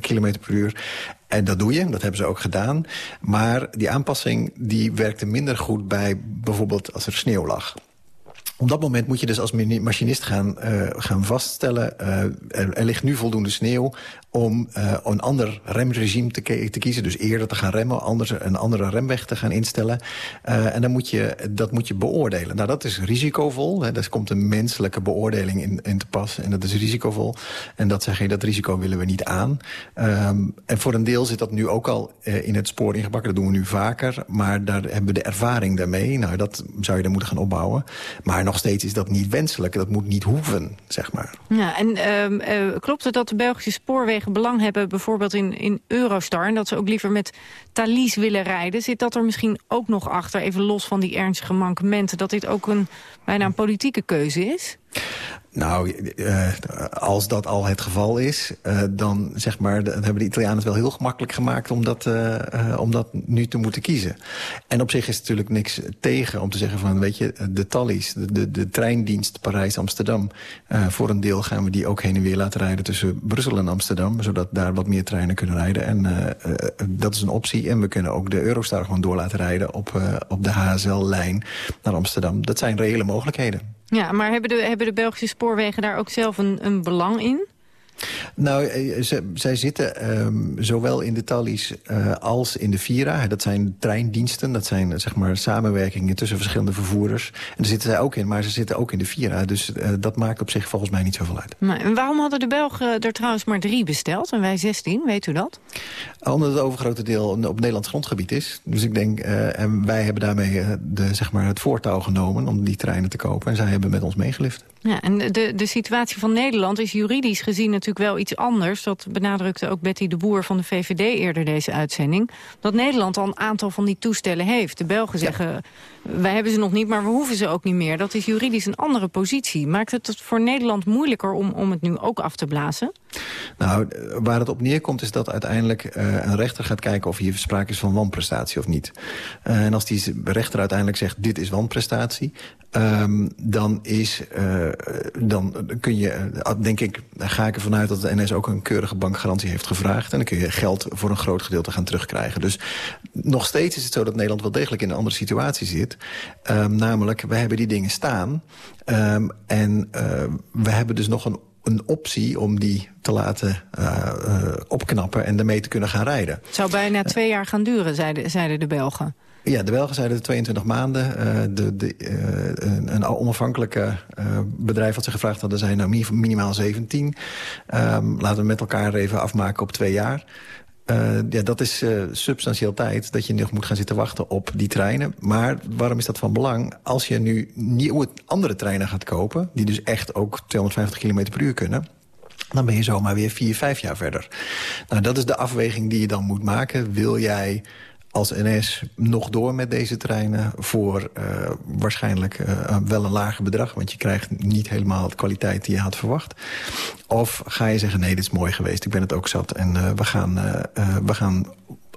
Speaker 36: km per uur. En dat doe je, dat hebben ze ook gedaan. Maar die aanpassing die werkte minder goed bij bijvoorbeeld als er sneeuw lag. Op dat moment moet je dus als machinist gaan, uh, gaan vaststellen... Uh, er, ligt nu voldoende sneeuw om uh, een ander remregime te, te, kiezen. Dus eerder te gaan remmen, anders een andere remweg te gaan instellen. en dan moet je, dat moet je beoordelen. Nou, dat is risicovol. Hè. Daar komt een menselijke beoordeling in, in te pas. En dat is risicovol. En dat zeg je, dat risico willen we niet aan. Um, en voor een deel zit dat nu ook al in het spoor ingebakken. Dat doen we nu vaker. Maar daar hebben we de ervaring daarmee. Nou, dat zou je dan moeten gaan opbouwen. Maar nog steeds is dat niet wenselijk. Dat moet niet hoeven, zeg maar.
Speaker 2: Ja, en uh, uh, klopt het dat de Belgische spoorwegen belang hebben... bijvoorbeeld in, in Eurostar... en dat ze ook liever met Thalys willen rijden? Zit dat er misschien ook nog achter, even los van die ernstige mankementen... dat dit ook een, bijna een politieke keuze is?
Speaker 36: Nou, uh, als dat al het geval is, uh, dan, zeg maar, hebben de Italianen het wel heel gemakkelijk gemaakt om dat, uh, om dat nu te moeten kiezen. En op zich is natuurlijk niks tegen om te zeggen van, weet je, de de, de, de treindienst Parijs-Amsterdam, voor een deel gaan we die ook heen en weer laten rijden tussen Brussel en Amsterdam, zodat daar wat meer treinen kunnen rijden. En dat is een optie. En we kunnen ook de Eurostar gewoon door laten rijden op, op de HSL-lijn naar Amsterdam. Dat zijn reële mogelijkheden.
Speaker 2: Ja, maar hebben de, hebben de Belgische spoorwegen daar ook zelf een, een belang in?
Speaker 36: Nou, eh, ze, zij zitten um, zowel in de Thalys uh, als in de Vira. Dat zijn treindiensten, dat zijn zeg maar samenwerkingen tussen verschillende vervoerders. En daar zitten zij ook in, maar ze zitten ook in de Vira. Dus uh, dat maakt op zich volgens mij niet zoveel uit.
Speaker 2: Maar, en waarom hadden de Belgen er trouwens maar drie besteld en wij zestien? Weet u dat?
Speaker 36: Omdat het overgrote deel op Nederlands grondgebied is. Dus ik denk, uh, en wij hebben daarmee de, zeg maar het voortouw genomen om die treinen te kopen. En zij hebben met ons meegelift.
Speaker 2: Ja, en de, de situatie van Nederland is juridisch gezien natuurlijk wel iets anders. Dat benadrukte ook Betty de Boer van de VVD eerder deze uitzending. Dat Nederland al een aantal van die toestellen heeft. De Belgen zeggen, wij hebben ze nog niet, maar we hoeven ze ook niet meer. Dat is juridisch een andere positie. Maakt het het voor Nederland moeilijker om, om het nu ook af te blazen?
Speaker 36: Nou, waar het op neerkomt is dat uiteindelijk uh, een rechter gaat kijken... of hier sprake is van wanprestatie of niet. Uh, en als die rechter uiteindelijk zegt, dit is wanprestatie... Um, dan, is, uh, dan kun je, denk ik, ga ik ervan uit dat de NS ook een keurige bankgarantie heeft gevraagd. En dan kun je geld voor een groot gedeelte gaan terugkrijgen. Dus nog steeds is het zo dat Nederland wel degelijk in een andere situatie zit. Um, namelijk, we hebben die dingen staan. Um, en uh, we hebben dus nog een een optie om die te laten opknappen en daarmee te kunnen gaan rijden.
Speaker 2: Het zou bijna twee jaar gaan duren, zeiden, zeiden de Belgen.
Speaker 36: Ja, de Belgen zeiden de 22 maanden. Uh, de, de, uh, een, een onafhankelijke uh, bedrijf wat ze gevraagd hadden... zijn nou minimaal 17. Um, laten we met elkaar even afmaken op twee jaar. Ja, dat is uh, substantieel tijd dat je nog moet gaan zitten wachten op die treinen. Maar waarom is dat van belang? Als je nu nieuwe andere treinen gaat kopen... die dus echt ook 250 km per uur kunnen dan ben je zomaar weer vier, vijf jaar verder. Nou, dat is de afweging die je dan moet maken. Wil jij als NS nog door met deze treinen... voor uh, waarschijnlijk uh, wel een lager bedrag... want je krijgt niet helemaal de kwaliteit die je had verwacht. Of ga je zeggen, nee, dit is mooi geweest, ik ben het ook zat... en uh, we, gaan, we gaan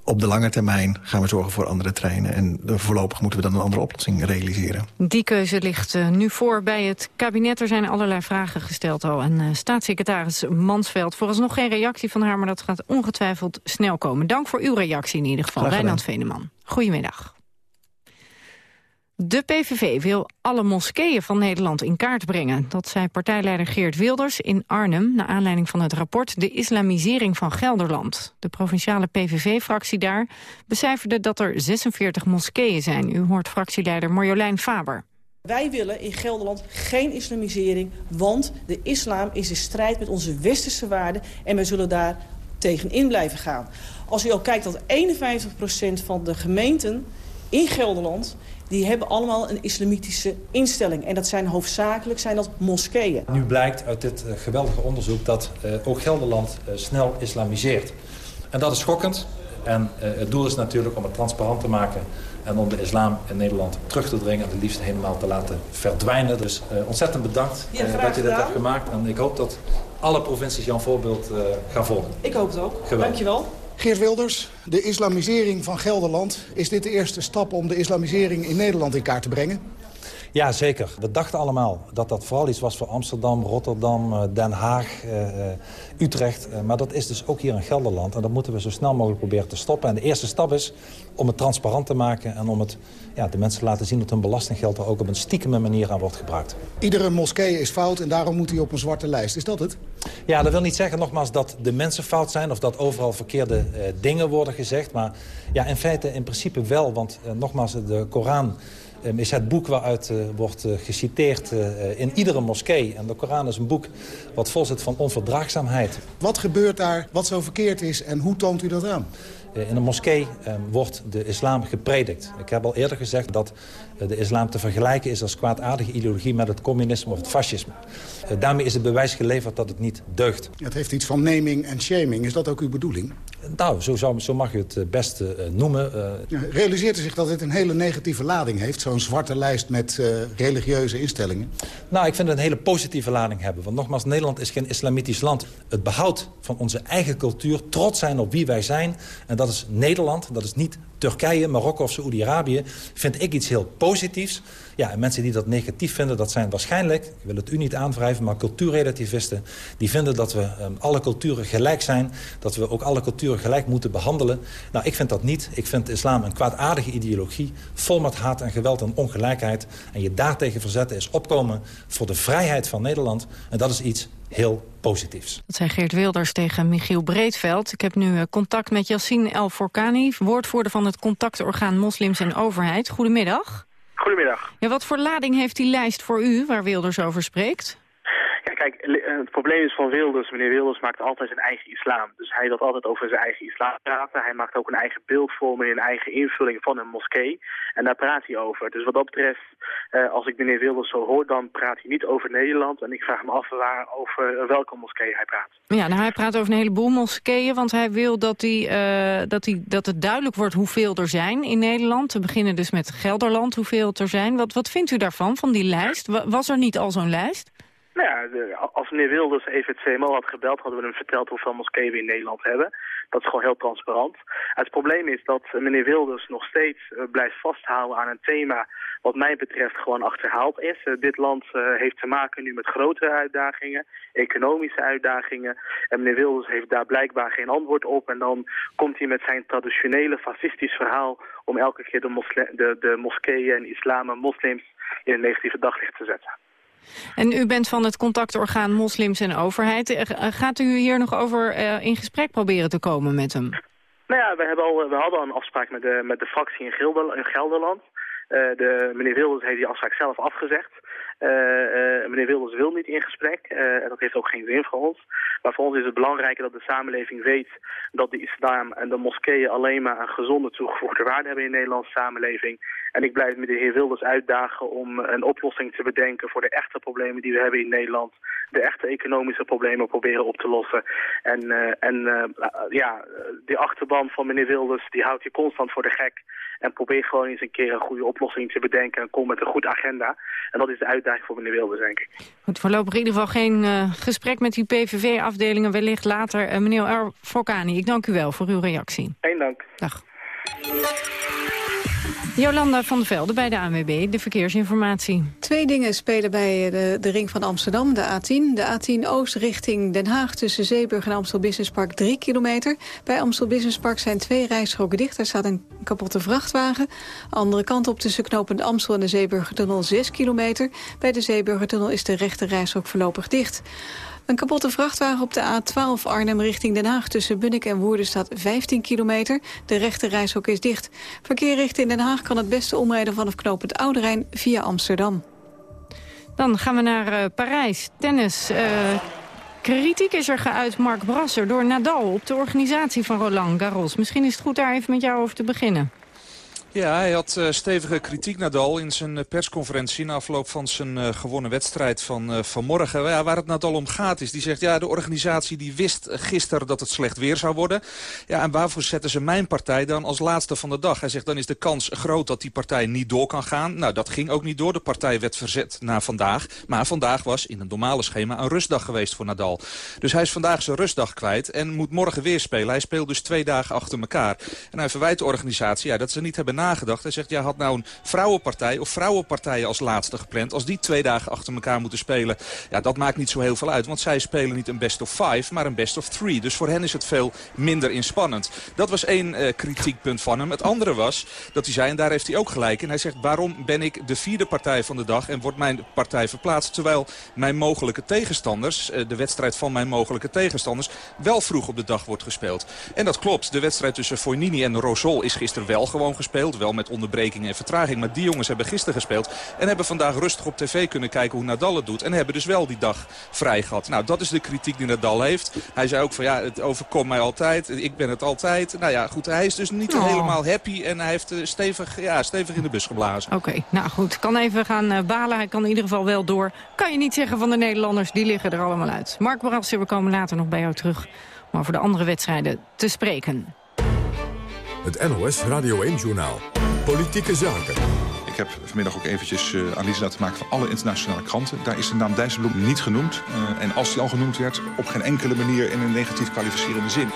Speaker 36: op de lange termijn gaan we zorgen voor andere treinen. En voorlopig moeten we dan een andere oplossing realiseren.
Speaker 2: Die keuze ligt uh, nu voor bij het kabinet. Er zijn allerlei vragen gesteld al. En uh, staatssecretaris Mansveld, vooralsnog geen reactie van haar... maar dat gaat ongetwijfeld snel komen. Dank voor uw reactie in ieder geval, Rijnand Veneman. Goedemiddag. De PVV wil alle moskeeën van Nederland in kaart brengen. Dat zei partijleider Geert Wilders in Arnhem... naar aanleiding van het rapport De Islamisering van Gelderland. De provinciale PVV-fractie daar becijferde dat er 46 moskeeën zijn. U hoort fractieleider Marjolein Faber.
Speaker 37: Wij willen in Gelderland geen islamisering, want de islam is in strijd met onze westerse waarden... en wij zullen daar tegenin blijven gaan. Als u al kijkt dat 51% van de gemeenten in Gelderland die hebben allemaal een islamitische instelling. En dat zijn hoofdzakelijk zijn dat moskeeën.
Speaker 38: Nu blijkt uit dit uh, geweldige onderzoek dat uh, ook Gelderland uh, snel islamiseert. En dat is schokkend. En het doel is natuurlijk om het transparant te maken... en om de islam in Nederland terug te dringen... en het liefst helemaal te laten verdwijnen. Dus ontzettend bedankt ja, dat je dit hebt gemaakt. En ik hoop dat alle provincies jouw voorbeeld gaan volgen.
Speaker 37: Ik hoop het ook. Geweldig. Dankjewel.
Speaker 39: Geert Wilders, de islamisering van Gelderland... is dit de eerste stap om de islamisering in Nederland in kaart te brengen?
Speaker 38: Ja, zeker. We dachten allemaal dat dat vooral iets was voor Amsterdam, Rotterdam, Den Haag, Utrecht. maar dat is dus ook hier in Gelderland. En dat moeten we zo snel mogelijk proberen te stoppen. En de eerste stap is om het transparant te maken... en om het ja, de mensen te laten zien dat hun belastinggeld er ook op een stiekeme manier aan wordt gebruikt.
Speaker 40: Iedere moskee is fout en daarom moet hij op een zwarte lijst. Is dat het?
Speaker 38: Ja, dat wil niet zeggen nogmaals dat de mensen fout zijn... of dat overal verkeerde dingen worden gezegd. Maar ja, in feite in principe wel, want nogmaals, de Koran is het boek waaruit uh, wordt geciteerd in iedere moskee. En de Koran is een boek wat vol zit van onverdraagzaamheid.
Speaker 40: Wat gebeurt daar wat zo verkeerd is en hoe toont u dat aan?
Speaker 38: In een moskee ehm, wordt de islam gepredikt. Ik heb al eerder gezegd dat eh, de islam te vergelijken is als kwaadaardige ideologie met het communisme of het fascisme. Eh, daarmee is het bewijs geleverd dat het niet deugt.
Speaker 40: Het heeft iets van naming en shaming. Is dat ook uw bedoeling?
Speaker 38: Nou, zo, zou, zo mag je het eh, beste noemen.
Speaker 40: Ja, realiseert u zich dat dit een hele negatieve lading heeft? Zo'n zwarte lijst met uh, religieuze instellingen?
Speaker 38: Nou, ik vind het een hele positieve lading hebben. Want nogmaals, Nederland is geen islamitisch land. Het behoud van onze eigen cultuur, trots zijn op wie wij zijn... en dat is Nederland, dat is niet Turkije, Marokko of Saoedi-Arabië... vind ik iets heel positiefs. Ja, en mensen die dat negatief vinden, dat zijn waarschijnlijk... ik wil het u niet aanwrijven, maar cultuurrelativisten... die vinden dat we um, alle culturen gelijk zijn... dat we ook alle culturen gelijk moeten behandelen. Nou, ik vind dat niet. Ik vind islam een kwaadaardige ideologie... vol met haat en geweld en ongelijkheid. En je daartegen verzetten is opkomen voor de vrijheid van Nederland. En dat is iets heel positiefs.
Speaker 2: Dat zei Geert Wilders tegen Michiel Breedveld. Ik heb nu eh, contact met Yassine El Forkani... woordvoerder van het contactorgaan Moslims en Overheid. Goedemiddag.
Speaker 41: Goedemiddag.
Speaker 2: Ja, wat voor lading heeft die lijst voor u, waar Wilders over spreekt?
Speaker 41: Kijk, eh, het probleem is van Wilders, meneer Wilders maakt altijd zijn eigen islam. Dus hij wil altijd over zijn eigen islam praten. Hij maakt ook een eigen beeldvorming, een eigen invulling van een moskee. En daar praat hij over. Dus wat dat betreft, eh, als ik meneer Wilders zo hoor, dan praat hij niet over Nederland. En ik vraag me af waar, over welke moskee hij praat.
Speaker 2: Ja, nou, hij praat over een heleboel moskeeën, want hij wil dat, die, dat, die, dat het duidelijk wordt hoeveel er zijn in Nederland. We beginnen dus met Gelderland, hoeveel er zijn. Wat, wat vindt u daarvan, van die lijst? Was er niet al zo'n lijst?
Speaker 41: Nou ja, als meneer Wilders even het CMO had gebeld, hadden we hem verteld hoeveel moskeeën we in Nederland hebben. Dat is gewoon heel transparant. Het probleem is dat meneer Wilders nog steeds uh, blijft vasthouden aan een thema wat mij betreft gewoon achterhaald is. Uh, dit land heeft te maken nu met grotere uitdagingen, economische uitdagingen. En meneer Wilders heeft daar blijkbaar geen antwoord op. En dan komt hij met zijn traditionele fascistisch verhaal om elke keer de, de, de moskeeën en islam en moslims in een negatieve daglicht te zetten.
Speaker 2: En u bent van het contactorgaan Moslims en Overheid. Eh, gaat u hier nog over uh, in gesprek proberen te komen met hem?
Speaker 41: Nou ja, we, hebben al, we hadden al een afspraak met de, met de fractie in, Gelderland. De, meneer Wilders heeft die afspraak zelf afgezegd. Uh, uh, meneer Wilders wil niet in gesprek. en dat heeft ook geen zin voor ons. Maar voor ons is het belangrijker dat de samenleving weet dat de islam en de moskeeën alleen maar een gezonde toegevoegde waarde hebben in de Nederlandse samenleving. En ik blijf met de heer Wilders uitdagen om een oplossing te bedenken voor de echte problemen die we hebben in Nederland. De echte economische problemen proberen op te lossen. En, en ja, die achterban van meneer Wilders, die houdt je constant voor de gek. En probeer gewoon eens een keer een goede oplossing te bedenken en kom met een goed agenda. En dat is de uitdaging voor meneer Wilders, denk ik.
Speaker 2: Goed, voorlopig in ieder geval geen uh, gesprek met die PVV-afdelingen, wellicht later. meneer R. Ik dank u wel voor uw reactie.
Speaker 41: Eén dank.
Speaker 2: Dag. Jolanda van der Velde bij de ANWB, de verkeersinformatie.
Speaker 6: Twee dingen spelen bij de, de ring van Amsterdam, de A10. De A10 Oost richting Den Haag tussen Zeeburg en Amstel Business Park 3 kilometer. Bij Amstel Business Park zijn twee rijstroken dicht. Daar staat een kapotte vrachtwagen. Andere kant op tussen knopend Amstel en de Zeeburgertunnel 6 kilometer. Bij de Zeeburgertunnel is de rechte rijstrook voorlopig dicht. Een kapotte vrachtwagen op de A12 Arnhem richting Den Haag... tussen Bunnik en Woerden staat 15 kilometer. De rechte reishok is dicht. Verkeer richting Den Haag kan het beste omrijden vanaf knooppunt Oude via Amsterdam.
Speaker 2: Dan gaan we naar uh, Parijs. Tennis. Uh, kritiek is er geuit, Mark Brasser, door Nadal... op de organisatie van Roland Garros. Misschien is het goed daar even met jou over te beginnen.
Speaker 42: Ja, hij had uh, stevige kritiek Nadal in zijn uh, persconferentie... na afloop van zijn uh, gewonnen wedstrijd van vanmorgen. Ja, waar het Nadal om gaat is, die zegt... ja, de organisatie die wist gisteren dat het slecht weer zou worden. Ja, en waarvoor zetten ze mijn partij dan als laatste van de dag? Hij zegt, dan is de kans groot dat die partij niet door kan gaan. Nou, dat ging ook niet door. De partij werd verzet naar vandaag. Maar vandaag was in een normale schema een rustdag geweest voor Nadal. Dus hij is vandaag zijn rustdag kwijt en moet morgen weer spelen. Hij speelt dus twee dagen achter elkaar. En hij verwijt de organisatie ja, dat ze niet hebben
Speaker 41: Hij zegt, jij had nou een vrouwenpartij of vrouwenpartijen als laatste gepland. Als die twee dagen achter elkaar moeten spelen, ja, dat maakt niet zo heel veel uit. Want zij spelen niet een best of five, maar een best of three. Dus voor hen is het veel minder inspannend. Dat was één uh, kritiekpunt van hem. Het andere was dat hij zei, en daar heeft hij ook gelijk in. Hij zegt, waarom ben ik de vierde partij van de dag en wordt mijn partij verplaatst... terwijl mijn mogelijke tegenstanders, uh, de wedstrijd van mijn mogelijke tegenstanders... wel vroeg op de dag wordt gespeeld. En dat klopt. De wedstrijd tussen Fognini en Rosol is gisteren wel gewoon gespeeld. Wel met onderbreking en vertraging. Maar die jongens hebben gisteren gespeeld. En hebben vandaag rustig op tv kunnen kijken hoe Nadal het doet. En hebben dus wel die dag vrij gehad. Nou, dat is de kritiek die Nadal heeft. Hij zei ook van ja, het overkomt mij altijd. Ik ben het altijd. Nou ja, goed. Hij is dus niet
Speaker 2: Oh.
Speaker 41: helemaal happy. En hij heeft uh, stevig, ja, stevig in de bus geblazen.
Speaker 2: Oké, okay, nou goed. Kan even gaan uh, balen. Hij kan in ieder geval wel door. Kan je niet zeggen van de Nederlanders. Die liggen er allemaal uit. Mark Brassen, we komen later nog bij jou terug. Om over de andere wedstrijden te spreken.
Speaker 43: Het NOS Radio 1-journaal. Politieke zaken.
Speaker 35: Ik heb vanmiddag ook eventjes uh, analyse laten maken van alle internationale kranten. Daar is de naam Dijsselbloem niet genoemd. Uh, en als die al genoemd werd, op geen enkele manier in een negatief kwalificerende zin.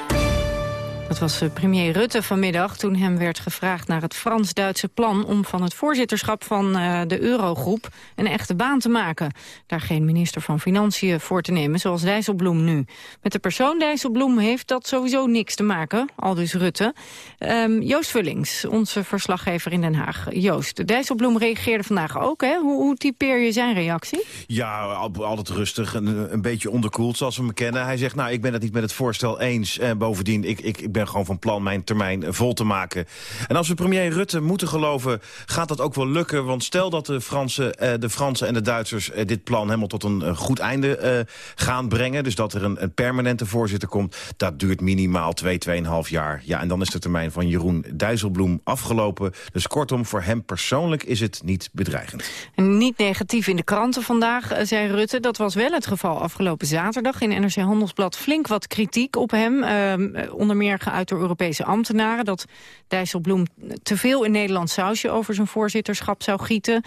Speaker 2: Dat was eh, premier Rutte vanmiddag toen hem werd gevraagd naar het Frans-Duitse plan om van het voorzitterschap van uh, de Eurogroep een echte baan te maken. Daar geen minister van Financiën voor te nemen, zoals Dijsselbloem nu. Met de persoon Dijsselbloem heeft dat sowieso niks te maken, al dus Rutte. Um, Joost Vullings, onze verslaggever in Den Haag. Joost, Dijsselbloem reageerde vandaag ook, hè? Hoe, hoe typeer je zijn reactie?
Speaker 44: Ja, altijd rustig, een, een beetje onderkoeld zoals we me kennen. Hij zegt, nou, ik ben het niet met het voorstel eens. En bovendien, ik, ik, ik ben gewoon van plan mijn termijn vol te maken. En als we premier Rutte moeten geloven, gaat dat ook wel lukken. Want stel dat de Fransen, uh, de Fransen en de Duitsers uh, dit plan helemaal tot een goed einde gaan brengen. Dus dat er een, permanente voorzitter komt. Dat duurt minimaal twee, tweeënhalf jaar. Ja, en dan is de termijn van Jeroen Dijsselbloem afgelopen. Dus kortom, voor hem persoonlijk is het niet bedreigend.
Speaker 2: En niet negatief in de kranten vandaag, eh, zei Rutte. Dat was wel het geval afgelopen zaterdag. In NRC Handelsblad flink wat kritiek op hem. Uh, onder meer geuit door Europese ambtenaren. Dat Dijsselbloem te veel in Nederland sausje over zijn voorzitterschap zou gieten.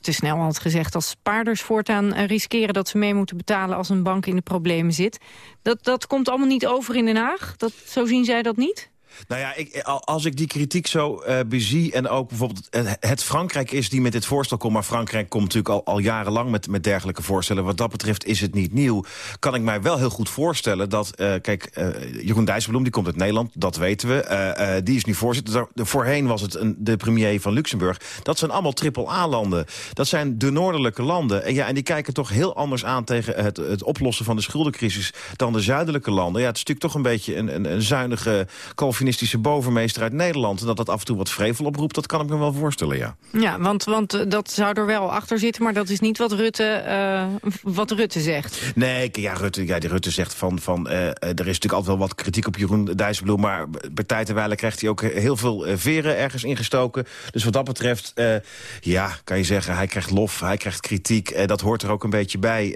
Speaker 2: Te snel had gezegd als spaarders voortaan riskeren dat ze mee moeten betalen als een bank in de problemen zit. Dat, dat komt allemaal niet over in Den Haag? Dat, zo zien zij dat niet?
Speaker 44: Nou ja, ik, als ik die kritiek zo uh, bezie en ook bijvoorbeeld het, Frankrijk is die met dit voorstel komt... maar Frankrijk komt natuurlijk al, al jarenlang met, met dergelijke voorstellen. Wat dat betreft is het niet nieuw. Kan ik mij wel heel goed voorstellen dat... Uh, kijk, uh, Jeroen Dijsselbloem die komt uit Nederland, dat weten we. die is nu voorzitter. De, voorheen was het een, de premier van Luxemburg. Dat zijn allemaal triple-A-landen. Dat zijn de noordelijke landen. En, ja, en die kijken toch heel anders aan tegen het, het oplossen van de schuldencrisis... dan de zuidelijke landen. Ja, het is natuurlijk toch een beetje een, een, zuinige Calvinistische bovenmeester uit Nederland. En dat dat af en toe wat vrevel oproept, dat kan ik me wel voorstellen, ja.
Speaker 2: Ja, want, want dat zou er wel achter zitten, maar dat is niet wat Rutte, uh, wat Rutte zegt.
Speaker 44: Nee, ja, Rutte, ja, die Rutte zegt van, van uh, er is natuurlijk altijd wel wat kritiek op Jeroen Dijsselbloem, maar bij tijd en wijle krijgt hij ook heel veel veren ergens ingestoken. Dus wat dat betreft, uh, ja, kan je zeggen, hij krijgt lof, hij krijgt kritiek, dat hoort er ook een beetje bij.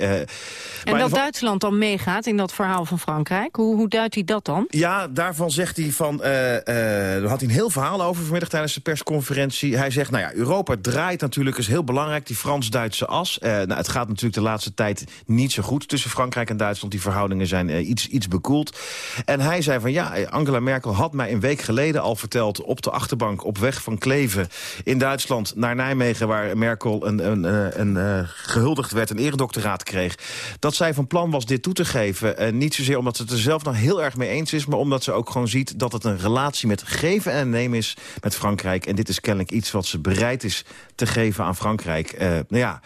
Speaker 2: en dat. Duitsland dan meegaat in dat verhaal van Frankrijk, hoe, hoe duidt hij dat dan?
Speaker 44: Ja, daarvan zegt hij van, uh, uh, daar had hij een heel verhaal over vanmiddag tijdens de persconferentie. Hij zegt, nou ja, Europa draait natuurlijk, is heel belangrijk, die Frans-Duitse as. Uh, nou, het gaat natuurlijk de laatste tijd niet zo goed tussen Frankrijk en Duitsland. Die verhoudingen zijn iets, iets bekoeld. En hij zei van, ja, Angela Merkel had mij een week geleden al verteld... op de achterbank op weg van Kleven in Duitsland naar Nijmegen... waar Merkel een, een, een, gehuldigd werd, een eredoctoraat kreeg... dat zij van plan was dit toe te geven. niet zozeer omdat ze het er zelf nog heel erg mee eens is... maar omdat ze ook gewoon ziet dat het een relatie met geven en nemen is met Frankrijk. En dit is kennelijk iets wat ze bereid is te geven aan Frankrijk. Uh, nou ja,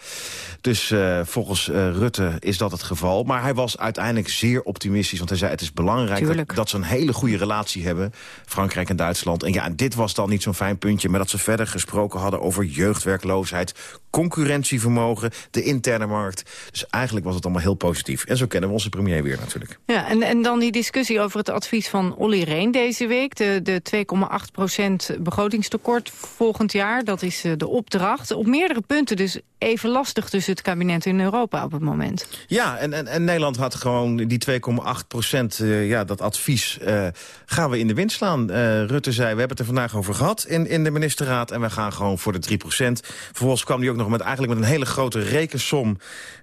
Speaker 44: dus uh, volgens uh, Rutte is dat het geval. Maar hij was uiteindelijk zeer optimistisch. Want hij zei het is belangrijk dat, dat, ze een hele goede relatie hebben. Frankrijk en Duitsland. En ja, dit was dan niet zo'n fijn puntje. Maar dat ze verder gesproken hadden over jeugdwerkloosheid concurrentievermogen, de interne markt. Dus eigenlijk was het allemaal heel positief. En zo kennen we onze premier weer natuurlijk.
Speaker 2: Ja, en, en dan die discussie over het advies van Olly Reen deze week. De, de 2,8 procent begrotingstekort volgend jaar. Dat is de opdracht. Op meerdere punten dus even lastig tussen het kabinet in Europa op het moment.
Speaker 44: Ja, en, en, en Nederland had gewoon die 2,8 procent, uh, ja, dat advies, uh, gaan we in de wind slaan. Uh, Rutte zei, we hebben het er vandaag over gehad in, in de ministerraad... en we gaan gewoon voor de 3 procent. Vervolgens kwam hij ook nog met, eigenlijk met een hele grote rekensom...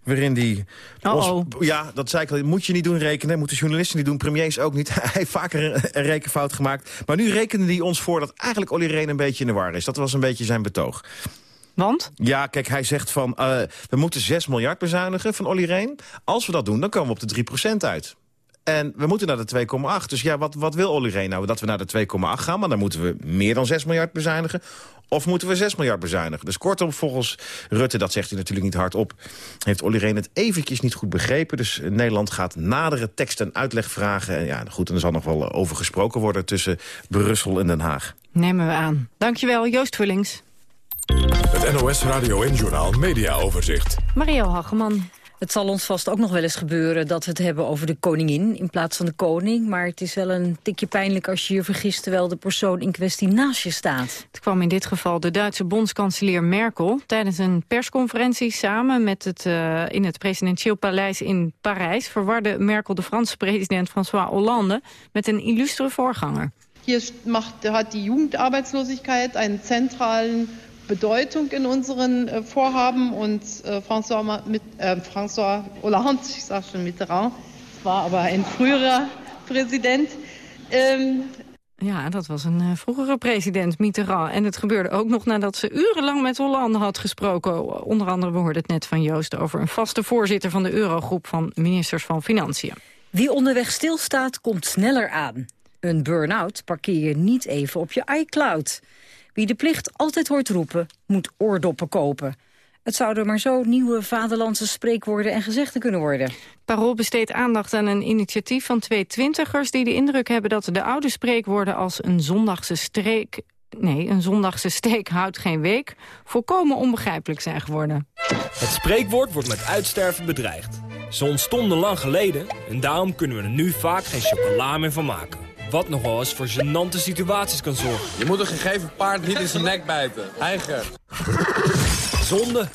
Speaker 44: waarin die... Ons, ja, dat zei ik al, moet je niet doen rekenen, moeten journalisten niet doen... premiers ook niet. Hij heeft vaker een, een rekenfout gemaakt. Maar nu rekende hij ons voor dat eigenlijk Olly Rehn een beetje in de war is. Dat was een beetje zijn betoog.
Speaker 2: Want?
Speaker 44: Ja, kijk, hij zegt van, uh, we moeten 6 miljard bezuinigen van Olly Rehn. Als we dat doen, dan komen we op de 3% uit. En we moeten naar de 2,8. Dus ja, wat, wat wil Olly Rehn nou? Dat we naar de 2,8 gaan, maar dan moeten we meer dan 6 miljard bezuinigen. Of moeten we 6 miljard bezuinigen? Dus kortom, volgens Rutte, dat zegt hij natuurlijk niet hardop... heeft Olly Rehn het eventjes niet goed begrepen. Dus Nederland gaat nadere tekst en uitleg vragen. En ja, goed, en er zal nog wel over gesproken worden... tussen Brussel en Den Haag.
Speaker 2: Nemen we aan. Dankjewel, Joost Vullings.
Speaker 45: Het NOS Radio en Journal Media Overzicht.
Speaker 2: Marielle Hageman.
Speaker 3: Het zal ons vast ook nog wel eens gebeuren dat we het hebben over de koningin in plaats van de koning. Maar het is wel een tikje pijnlijk als je je vergist terwijl de persoon in kwestie naast je staat.
Speaker 2: Het kwam in dit geval de Duitse bondskanselier Merkel tijdens een persconferentie samen met het, uh, in het presidentieel paleis in Parijs. Verwarde Merkel de Franse president François Hollande met een illustre voorganger.
Speaker 41: Hier macht, hat die Jugendarbeitslosigkeit einen zentralen Bedeutung in unseren äh, Vorhaben. Und äh, François, mit, äh, François Hollande, ich sage schon Mitterrand, war aber ein früherer Präsident. Ähm,
Speaker 2: ja, dat was een uh, vroegere president, Mitterrand. En het gebeurde ook nog nadat ze urenlang met Hollande had gesproken. Onder andere, we hoorden het net van Joost... over een vaste voorzitter van de Eurogroep van ministers van Financiën.
Speaker 3: Wie onderweg stilstaat, komt sneller aan. Een burn-out parkeer je niet even op je iCloud. Wie de plicht altijd hoort roepen, moet oordoppen kopen. Het zouden maar zo nieuwe vaderlandse spreekwoorden en gezegden kunnen worden.
Speaker 2: Parool besteedt aandacht aan een initiatief van twee twintigers... die de indruk hebben dat de oude spreekwoorden als een zondagse streek... nee, een zondagse steek houdt geen week... volkomen onbegrijpelijk zijn geworden.
Speaker 35: Het spreekwoord wordt met uitsterven bedreigd. Ze ontstonden lang geleden en daarom kunnen we er nu vaak geen chocola meer van maken. Wat nog wel eens voor gênante situaties kan zorgen.
Speaker 46: Je moet een gegeven paard niet in zijn nek bijten. Eiger.
Speaker 35: Zonde.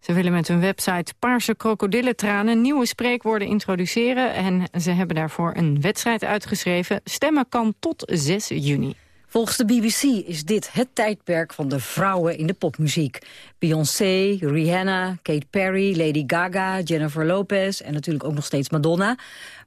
Speaker 2: Ze willen met hun website Paarse krokodillentranen nieuwe spreekwoorden introduceren. En ze hebben daarvoor een wedstrijd uitgeschreven. Stemmen kan tot 6 juni.
Speaker 3: Volgens de BBC is dit het tijdperk van de vrouwen in de popmuziek. Beyoncé, Rihanna, Kate Perry, Lady Gaga, Jennifer Lopez... en natuurlijk ook nog steeds Madonna.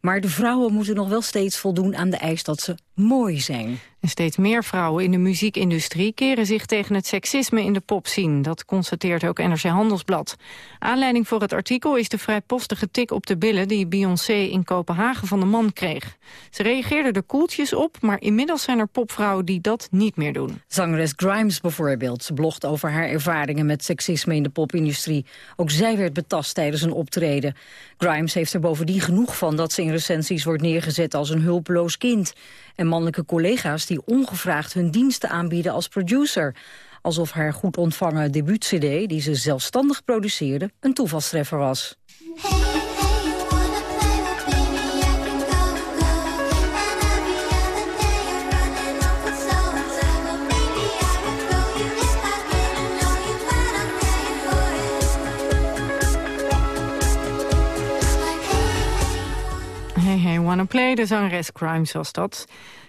Speaker 3: Maar de vrouwen moeten nog wel steeds voldoen aan de eis dat ze mooi zijn.
Speaker 2: En steeds meer vrouwen in de muziekindustrie keren zich tegen het seksisme in de popscene. Dat constateert ook NRC Handelsblad. Aanleiding voor het artikel is de vrijpostige tik op de billen die Beyoncé in Kopenhagen van de man kreeg. Ze reageerde er koeltjes op, maar inmiddels zijn er popvrouwen die dat niet meer doen.
Speaker 3: Zangeres Grimes bijvoorbeeld. Ze blogt over haar ervaringen met seksisme in de popindustrie. Ook zij werd betast tijdens een optreden. Grimes heeft er bovendien genoeg van dat ze in recensies wordt neergezet als een hulpeloos kind. En mannelijke collega's die ongevraagd hun diensten aanbieden als producer. Alsof haar goed ontvangen debuut-cd, die ze zelfstandig produceerde, een toevalstreffer was.
Speaker 2: Hey Wanna Play, de zangeres Crimes was dat.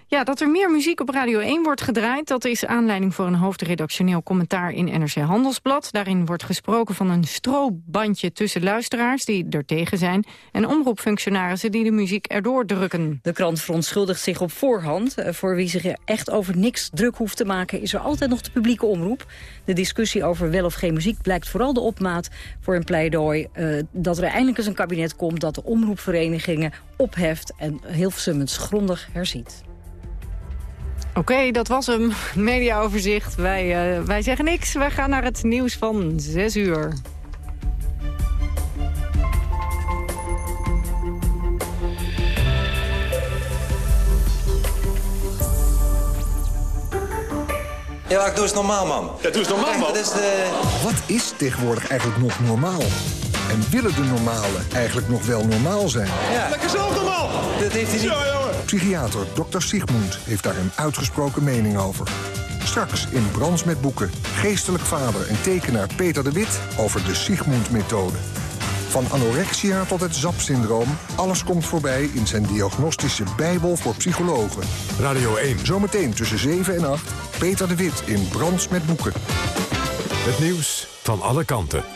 Speaker 2: Ja, dat er meer muziek op Radio 1 wordt gedraaid... dat is aanleiding voor een hoofdredactioneel commentaar in NRC Handelsblad. Daarin wordt gesproken van een stroobandje tussen luisteraars... die er tegen zijn, en omroepfunctionarissen die de muziek erdoor drukken.
Speaker 3: De krant verontschuldigt zich op voorhand. Eh, voor wie zich echt over niks druk hoeft te maken... is er altijd nog de publieke omroep. De discussie over wel of geen muziek blijkt vooral de opmaat... voor een pleidooi uh, dat er eindelijk eens een kabinet komt... dat de omroepverenigingen opheft en Hilversum het grondig herziet.
Speaker 2: Oké, okay, dat was hem. Mediaoverzicht. Wij, uh, wij zeggen niks. Wij gaan naar het nieuws van 6 uur.
Speaker 38: Ja, doe eens normaal, man.
Speaker 40: Ja, doe eens normaal, man.
Speaker 38: Is de...
Speaker 40: Wat is tegenwoordig eigenlijk nog normaal? En willen de normalen eigenlijk nog wel normaal zijn?
Speaker 38: Ja.
Speaker 40: Lekker zelf normaal!
Speaker 38: Dat heeft hij niet...
Speaker 40: Ja, jongen. Psychiater Dr. Sigmund heeft daar een uitgesproken mening over. Straks in Brans met Boeken. Geestelijk vader en tekenaar Peter de Wit over de Sigmund-methode. Van anorexia tot het ZAP-syndroom, alles komt voorbij in zijn diagnostische bijbel voor psychologen.
Speaker 1: Radio 1.
Speaker 40: Zometeen tussen 7 en 8, Peter de Wit in Brands met Boeken.
Speaker 1: Het nieuws van alle kanten.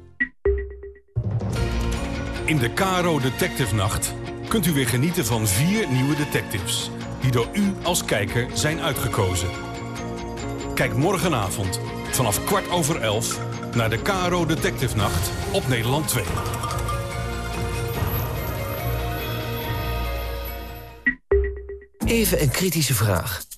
Speaker 47: In de Caro Detective Nacht kunt u weer genieten van vier nieuwe detectives... die door u als kijker zijn uitgekozen. Kijk morgenavond vanaf kwart over elf naar de Caro Detective Nacht op Nederland 2.
Speaker 48: Even een kritische vraag.